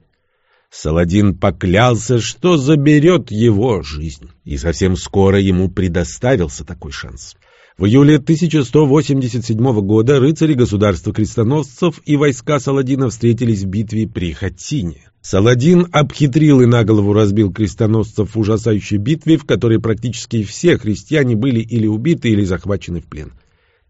Саладин поклялся, что заберет его жизнь, и совсем скоро ему предоставился такой шанс. В июле 1187 года рыцари государства крестоносцев и войска Саладина встретились в битве при Хатине. Саладин обхитрил и наголову разбил крестоносцев в ужасающей битве, в которой практически все христиане были или убиты, или захвачены в плен.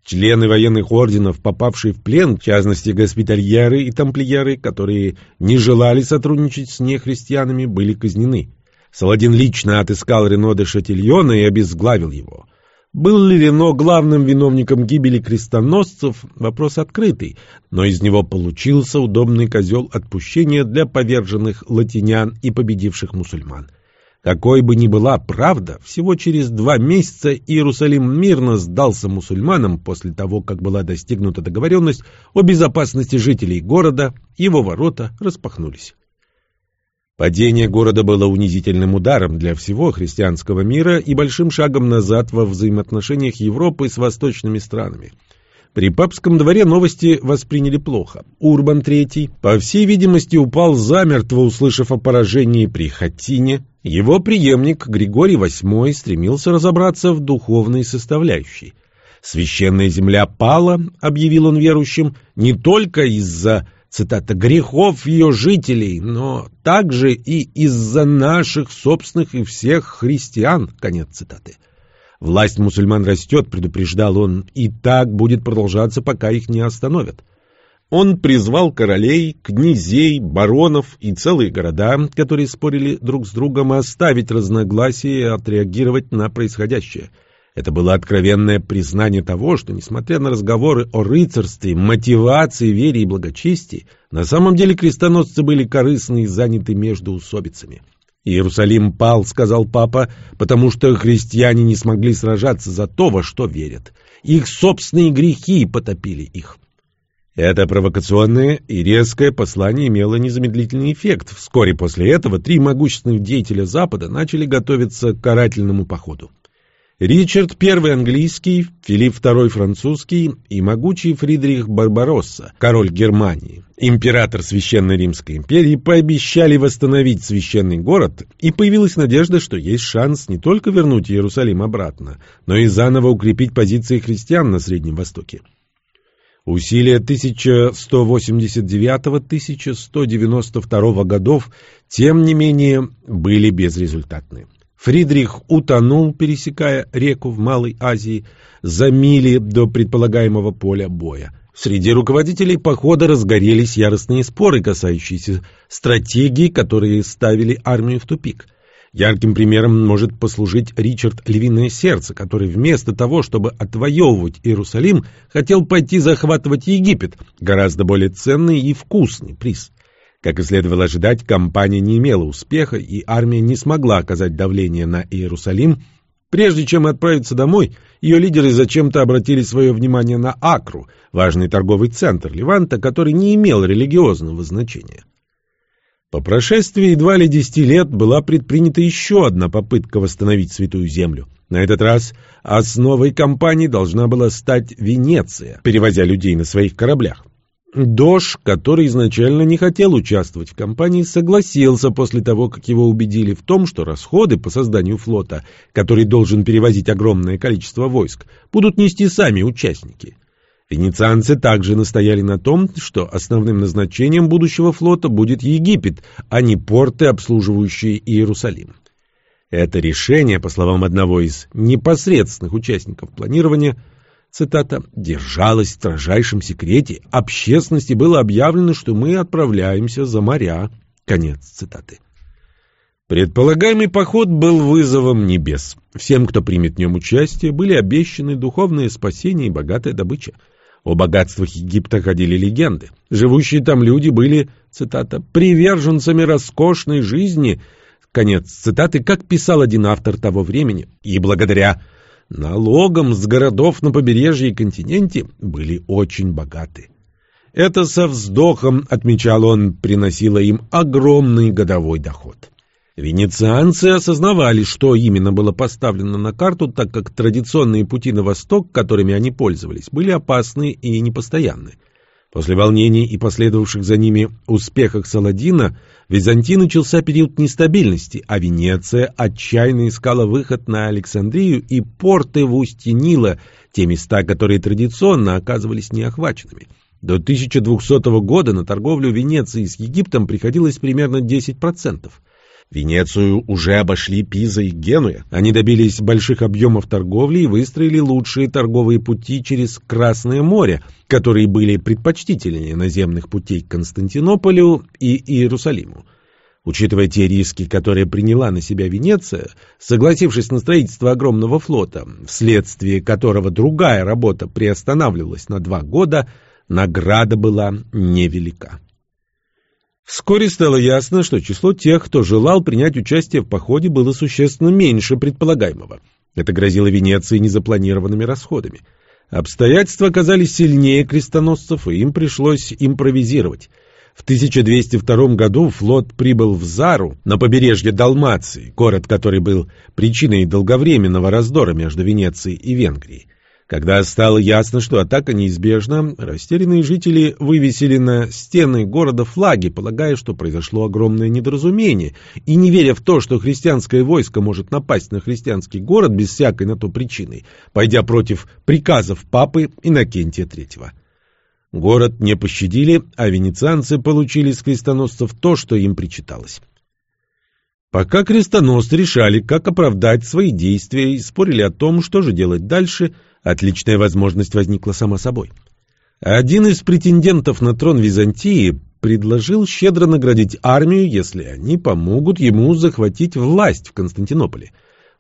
Члены военных орденов, попавшие в плен, в частности госпитальеры и тамплиеры, которые не желали сотрудничать с нехристианами, были казнены. Саладин лично отыскал Рено де Шатильона и обезглавил его. Был ли Рено главным виновником гибели крестоносцев, вопрос открытый, но из него получился удобный козел отпущения для поверженных латинян и победивших мусульман. Какой бы ни была правда, всего через два месяца Иерусалим мирно сдался мусульманам после того, как была достигнута договоренность о безопасности жителей города, его ворота распахнулись. Падение города было унизительным ударом для всего христианского мира и большим шагом назад во взаимоотношениях Европы с восточными странами. При папском дворе новости восприняли плохо. Урбан III, по всей видимости, упал замертво, услышав о поражении при Хатине. Его преемник Григорий VIII стремился разобраться в духовной составляющей. «Священная земля пала», — объявил он верующим, — «не только из-за цитата, «грехов ее жителей, но также и из-за наших собственных и всех христиан», конец цитаты. «Власть мусульман растет», — предупреждал он, — «и так будет продолжаться, пока их не остановят». Он призвал королей, князей, баронов и целые города, которые спорили друг с другом, оставить разногласия и отреагировать на происходящее — это было откровенное признание того, что, несмотря на разговоры о рыцарстве, мотивации, вере и благочестии, на самом деле крестоносцы были корыстны и заняты между усобицами. «Иерусалим пал», — сказал папа, — «потому что христиане не смогли сражаться за то, во что верят. Их собственные грехи потопили их». Это провокационное и резкое послание имело незамедлительный эффект. Вскоре после этого три могущественных деятеля Запада начали готовиться к карательному походу. Ричард I английский, Филипп II французский и могучий Фридрих Барбаросса, король Германии, император Священной Римской империи, пообещали восстановить священный город, и появилась надежда, что есть шанс не только вернуть Иерусалим обратно, но и заново укрепить позиции христиан на Среднем Востоке. Усилия 1189-1192 годов, тем не менее, были безрезультатны. Фридрих утонул, пересекая реку в Малой Азии за мили до предполагаемого поля боя. Среди руководителей похода разгорелись яростные споры, касающиеся стратегий, которые ставили армию в тупик. Ярким примером может послужить Ричард Львиное Сердце, который вместо того, чтобы отвоевывать Иерусалим, хотел пойти захватывать Египет, гораздо более ценный и вкусный приз. Как и следовало ожидать, кампания не имела успеха, и армия не смогла оказать давление на Иерусалим. Прежде чем отправиться домой, ее лидеры зачем-то обратили свое внимание на Акру, важный торговый центр Леванта, который не имел религиозного значения. По прошествии едва ли десяти лет была предпринята еще одна попытка восстановить Святую Землю. На этот раз основой кампании должна была стать Венеция, перевозя людей на своих кораблях. Дош, который изначально не хотел участвовать в кампании, согласился после того, как его убедили в том, что расходы по созданию флота, который должен перевозить огромное количество войск, будут нести сами участники. Венецианцы также настояли на том, что основным назначением будущего флота будет Египет, а не порты, обслуживающие Иерусалим. Это решение, по словам одного из непосредственных участников планирования, цитата, «держалась в строжайшем секрете, общественности было объявлено, что мы отправляемся за моря». Конец цитаты. Предполагаемый поход был вызовом небес. Всем, кто примет в нем участие, были обещаны духовное спасение и богатая добыча. О богатствах Египта ходили легенды. Живущие там люди были, цитата, «приверженцами роскошной жизни», конец цитаты, как писал один автор того времени, и благодаря налогом с городов на побережье и континенте были очень богаты. Это со вздохом, отмечал он, приносило им огромный годовой доход. Венецианцы осознавали, что именно было поставлено на карту, так как традиционные пути на восток, которыми они пользовались, были опасны и непостоянны. После волнений и последовавших за ними успехах Саладина Византии начался период нестабильности, а Венеция отчаянно искала выход на Александрию и порты в устье Нила, те места, которые традиционно оказывались неохваченными. До 1200 года на торговлю Венеции с Египтом приходилось примерно 10%. Венецию уже обошли Пиза и Генуя. Они добились больших объемов торговли и выстроили лучшие торговые пути через Красное море, которые были предпочтительнее наземных путей к Константинополю и Иерусалиму. Учитывая те риски, которые приняла на себя Венеция, согласившись на строительство огромного флота, вследствие которого другая работа приостанавливалась на два года, награда была невелика. Вскоре стало ясно, что число тех, кто желал принять участие в походе, было существенно меньше предполагаемого. Это грозило Венеции незапланированными расходами. Обстоятельства оказались сильнее крестоносцев, и им пришлось импровизировать. В 1202 году флот прибыл в Зару, на побережье Далмации, город, который был причиной долговременного раздора между Венецией и Венгрией. Когда стало ясно, что атака неизбежна, растерянные жители вывесили на стены города флаги, полагая, что произошло огромное недоразумение, и не веря в то, что христианское войско может напасть на христианский город без всякой на то причины, пойдя против приказов папы Иннокентия III. Город не пощадили, а венецианцы получили с крестоносцев то, что им причиталось. Пока крестоносцы решали, как оправдать свои действия и спорили о том, что же делать дальше – Отличная возможность возникла сама собой. Один из претендентов на трон Византии предложил щедро наградить армию, если они помогут ему захватить власть в Константинополе.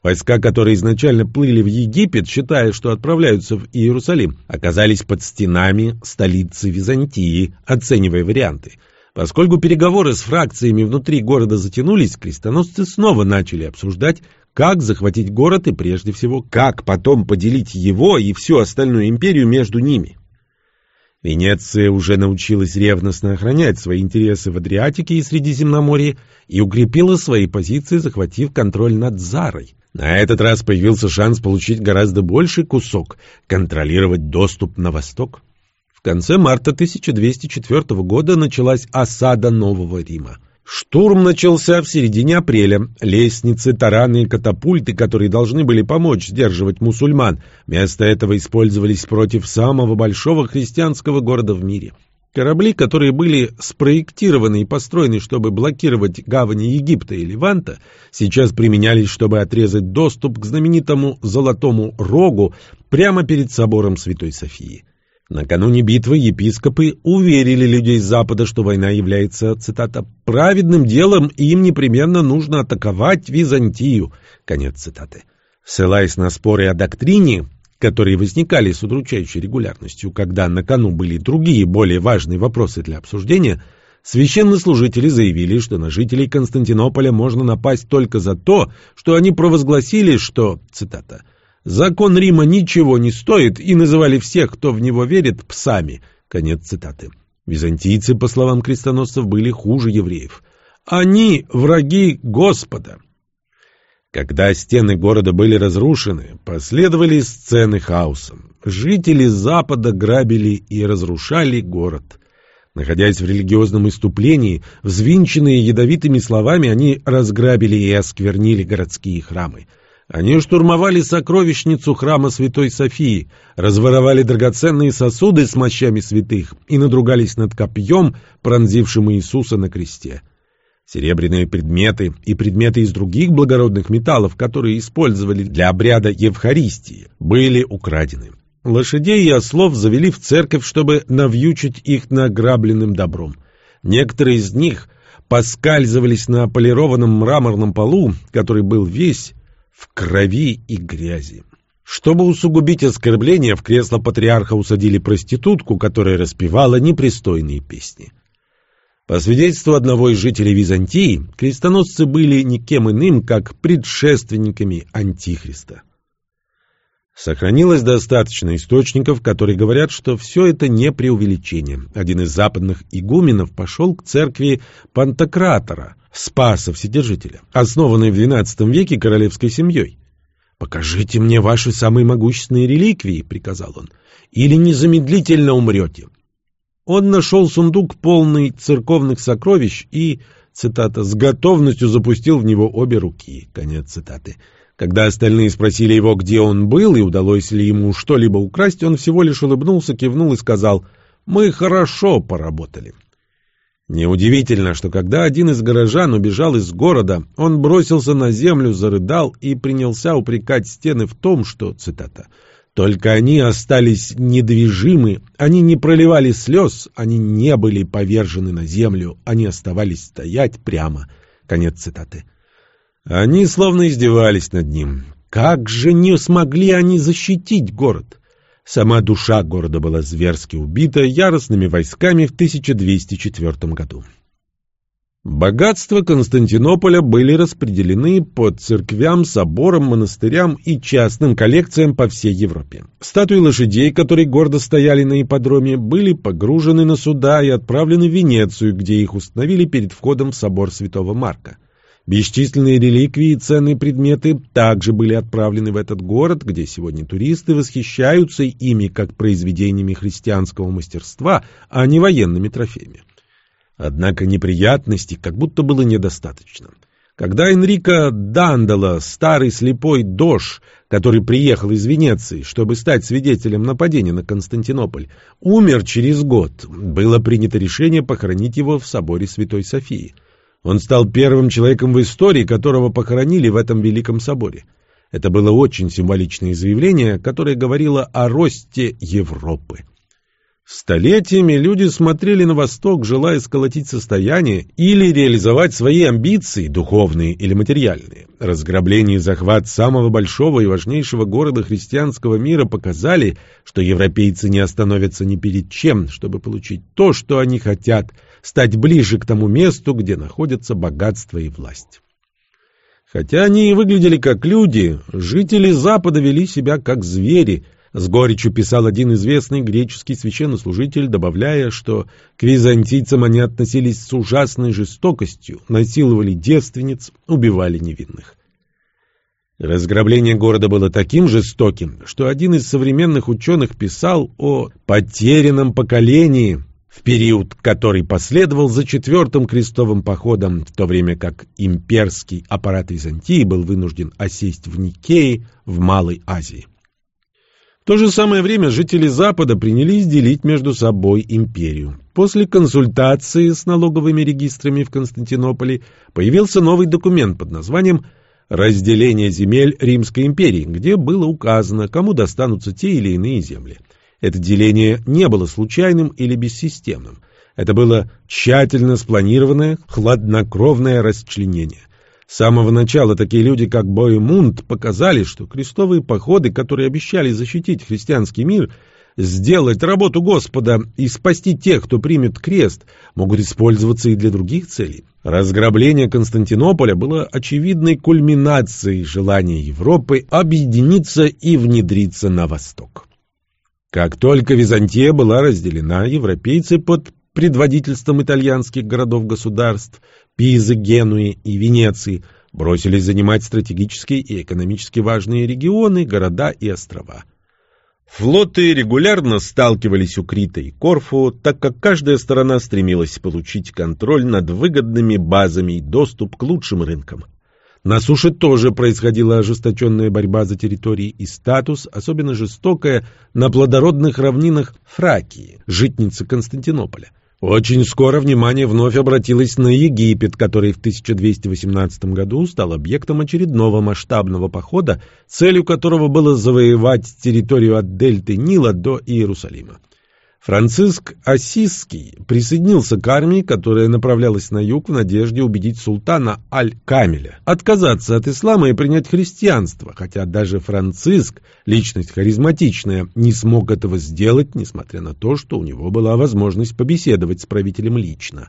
Войска, которые изначально плыли в Египет, считая, что отправляются в Иерусалим, оказались под стенами столицы Византии, оценивая варианты. Поскольку переговоры с фракциями внутри города затянулись, крестоносцы снова начали обсуждать, как захватить город и, прежде всего, как потом поделить его и всю остальную империю между ними. Венеция уже научилась ревностно охранять свои интересы в Адриатике и Средиземноморье и укрепила свои позиции, захватив контроль над Зарой. На этот раз появился шанс получить гораздо больший кусок, контролировать доступ на восток. Конце марта 1204 года началась осада Нового Рима. Штурм начался в середине апреля. Лестницы, тараны и катапульты, которые должны были помочь сдерживать мусульман, вместо этого использовались против самого большого христианского города в мире. Корабли, которые были спроектированы и построены, чтобы блокировать гавани Египта и Леванта, сейчас применялись, чтобы отрезать доступ к знаменитому Золотому Рогу прямо перед собором Святой Софии. Накануне битвы епископы уверили людей с Запада, что война является, цитата, «праведным делом, и им непременно нужно атаковать Византию». Конец цитаты. Ссылаясь на споры о доктрине, которые возникали с удручающей регулярностью, когда на кону были другие, более важные вопросы для обсуждения, священнослужители заявили, что на жителей Константинополя можно напасть только за то, что они провозгласили, что, цитата, — Закон Рима ничего не стоит, и называли всех, кто в него верит, псами. Конец цитаты. Византийцы, по словам крестоносцев, были хуже евреев. Они враги Господа. Когда стены города были разрушены, последовали сцены хаоса. Жители Запада грабили и разрушали город. Находясь в религиозном иступлении, взвинченные ядовитыми словами, они разграбили и осквернили городские храмы. Они штурмовали сокровищницу храма Святой Софии, разворовали драгоценные сосуды с мощами святых и надругались над копьем, пронзившим Иисуса на кресте. Серебряные предметы и предметы из других благородных металлов, которые использовали для обряда Евхаристии, были украдены. Лошадей и ослов завели в церковь, чтобы навьючить их награбленным добром. Некоторые из них поскальзывались на полированном мраморном полу, который был весь в крови и грязи. Чтобы усугубить оскорбление, в кресло патриарха усадили проститутку, которая распевала непристойные песни. По свидетельству одного из жителей Византии, крестоносцы были никем иным, как предшественниками Антихриста. Сохранилось достаточно источников, которые говорят, что все это не преувеличение. Один из западных игуменов пошел к церкви Пантократора – Спаса Вседержителя, основанной в XII веке королевской семьей. «Покажите мне ваши самые могущественные реликвии», — приказал он, — «или незамедлительно умрете». Он нашел сундук, полный церковных сокровищ, и, цитата, «с готовностью запустил в него обе руки». Конец цитаты. Когда остальные спросили его, где он был и удалось ли ему что-либо украсть, он всего лишь улыбнулся, кивнул и сказал «Мы хорошо поработали». Неудивительно, что когда один из горожан убежал из города, он бросился на землю, зарыдал и принялся упрекать стены в том, что, цитата, «только они остались недвижимы, они не проливали слез, они не были повержены на землю, они оставались стоять прямо». Конец цитаты. Они словно издевались над ним. Как же не смогли они защитить город? Сама душа города была зверски убита яростными войсками в 1204 году. Богатства Константинополя были распределены по церквям, соборам, монастырям и частным коллекциям по всей Европе. Статуи лошадей, которые гордо стояли на ипподроме, были погружены на суда и отправлены в Венецию, где их установили перед входом в собор Святого Марка. Бесчисленные реликвии и ценные предметы также были отправлены в этот город, где сегодня туристы восхищаются ими как произведениями христианского мастерства, а не военными трофеями. Однако неприятностей как будто было недостаточно. Когда Энрико Дандала, старый слепой дож, который приехал из Венеции, чтобы стать свидетелем нападения на Константинополь, умер через год, было принято решение похоронить его в соборе Святой Софии – он стал первым человеком в истории, которого похоронили в этом великом соборе. Это было очень символичное заявление, которое говорило о росте Европы. Столетиями люди смотрели на Восток, желая сколотить состояние или реализовать свои амбиции, духовные или материальные. Разграбление и захват самого большого и важнейшего города христианского мира показали, что европейцы не остановятся ни перед чем, чтобы получить то, что они хотят – стать ближе к тому месту, где находятся богатство и власть. Хотя они и выглядели как люди, жители Запада вели себя как звери, с горечью писал один известный греческий священнослужитель, добавляя, что к византийцам они относились с ужасной жестокостью, насиловали девственниц, убивали невинных. Разграбление города было таким жестоким, что один из современных ученых писал о «потерянном поколении», в период, который последовал за четвертым крестовым походом, в то время как имперский аппарат Византии был вынужден осесть в Никее в Малой Азии. В то же самое время жители Запада принялись делить между собой империю. После консультации с налоговыми регистрами в Константинополе появился новый документ под названием «Разделение земель Римской империи», где было указано, кому достанутся те или иные земли. Это деление не было случайным или бессистемным. Это было тщательно спланированное, хладнокровное расчленение. С самого начала такие люди, как Боемунд, показали, что крестовые походы, которые обещали защитить христианский мир, сделать работу Господа и спасти тех, кто примет крест, могут использоваться и для других целей. Разграбление Константинополя было очевидной кульминацией желания Европы объединиться и внедриться на восток. Как только Византия была разделена, европейцы под предводительством итальянских городов-государств Пизы, Генуи и Венеции бросились занимать стратегические и экономически важные регионы, города и острова. Флоты регулярно сталкивались у Крита и Корфу, так как каждая сторона стремилась получить контроль над выгодными базами и доступ к лучшим рынкам. На суше тоже происходила ожесточенная борьба за территории и статус, особенно жестокая на плодородных равнинах Фракии, житницы Константинополя. Очень скоро внимание вновь обратилось на Египет, который в 1218 году стал объектом очередного масштабного похода, целью которого было завоевать территорию от дельты Нила до Иерусалима. Франциск Осиский присоединился к армии, которая направлялась на юг в надежде убедить султана Аль-Камиля отказаться от ислама и принять христианство, хотя даже Франциск, личность харизматичная, не смог этого сделать, несмотря на то, что у него была возможность побеседовать с правителем лично.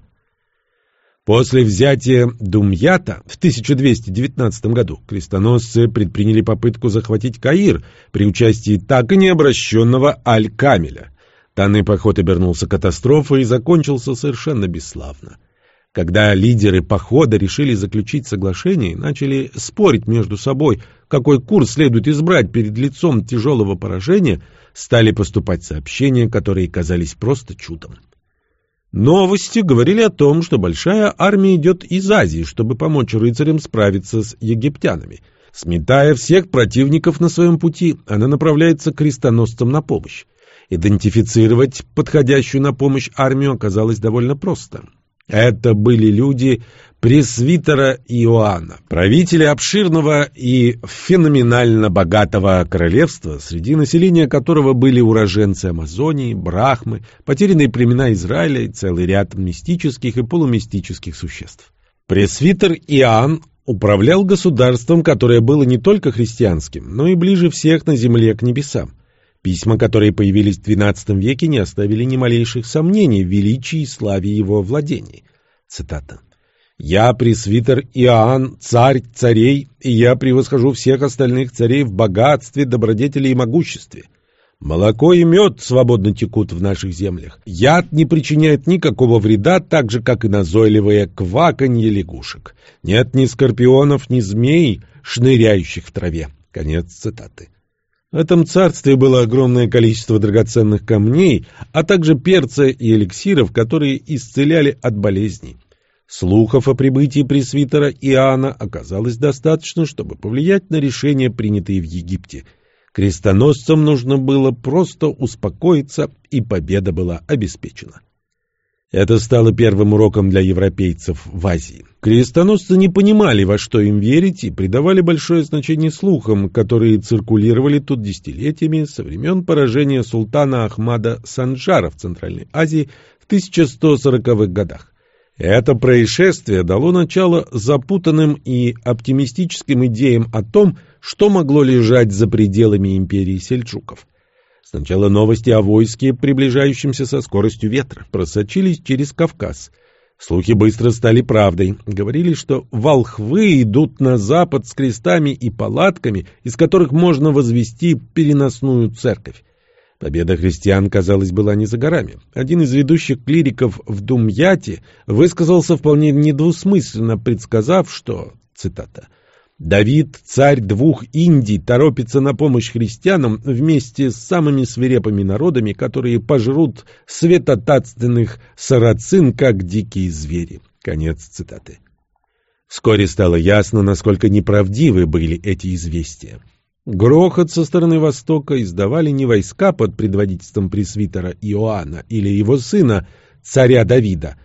После взятия Думьята в 1219 году крестоносцы предприняли попытку захватить Каир при участии так и не обращенного Аль-Камиля – Данный поход обернулся катастрофой и закончился совершенно бесславно. Когда лидеры похода решили заключить соглашение начали спорить между собой, какой курс следует избрать перед лицом тяжелого поражения, стали поступать сообщения, которые казались просто чудом. Новости говорили о том, что большая армия идет из Азии, чтобы помочь рыцарям справиться с египтянами. Сметая всех противников на своем пути, она направляется крестоносцам на помощь. Идентифицировать подходящую на помощь армию оказалось довольно просто. Это были люди пресвитера Иоанна, правителя обширного и феноменально богатого королевства, среди населения которого были уроженцы Амазонии, Брахмы, потерянные племена Израиля и целый ряд мистических и полумистических существ. Пресвитер Иоанн управлял государством, которое было не только христианским, но и ближе всех на земле к небесам. Письма, которые появились в XII веке, не оставили ни малейших сомнений в величии и славе его владений. Цитата. «Я пресвитер Иоанн, царь царей, и я превосхожу всех остальных царей в богатстве, добродетели и могуществе. Молоко и мед свободно текут в наших землях. Яд не причиняет никакого вреда, так же, как и назойливое кваканье лягушек. Нет ни скорпионов, ни змей, шныряющих в траве». Конец цитаты. В этом царстве было огромное количество драгоценных камней, а также перца и эликсиров, которые исцеляли от болезней. Слухов о прибытии пресвитера Иоанна оказалось достаточно, чтобы повлиять на решения, принятые в Египте. Крестоносцам нужно было просто успокоиться, и победа была обеспечена. Это стало первым уроком для европейцев в Азии. Крестоносцы не понимали, во что им верить, и придавали большое значение слухам, которые циркулировали тут десятилетиями со времен поражения султана Ахмада Санджара в Центральной Азии в 1140-х годах. Это происшествие дало начало запутанным и оптимистическим идеям о том, что могло лежать за пределами империи сельджуков. Сначала новости о войске, приближающемся со скоростью ветра, просочились через Кавказ. Слухи быстро стали правдой. Говорили, что волхвы идут на запад с крестами и палатками, из которых можно возвести переносную церковь. Победа христиан, казалось, была не за горами. Один из ведущих клириков в Думьяте высказался вполне недвусмысленно, предсказав, что, цитата, Давид, царь двух Индий, торопится на помощь христианам вместе с самыми свирепыми народами, которые пожрут светотатственных сарацин, как дикие звери. Конец цитаты. Вскоре стало ясно, насколько неправдивы были эти известия. Грохот со стороны востока издавали не войска под предводительством пресвитера Иоанна или его сына, царя Давида,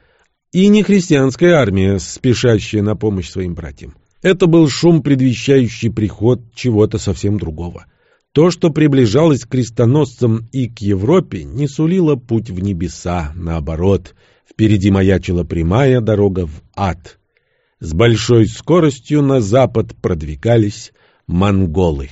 и не христианская армия, спешащая на помощь своим братьям. Это был шум, предвещающий приход чего-то совсем другого. То, что приближалось к крестоносцам и к Европе, не сулило путь в небеса, наоборот, впереди маячила прямая дорога в ад. С большой скоростью на запад продвигались монголы.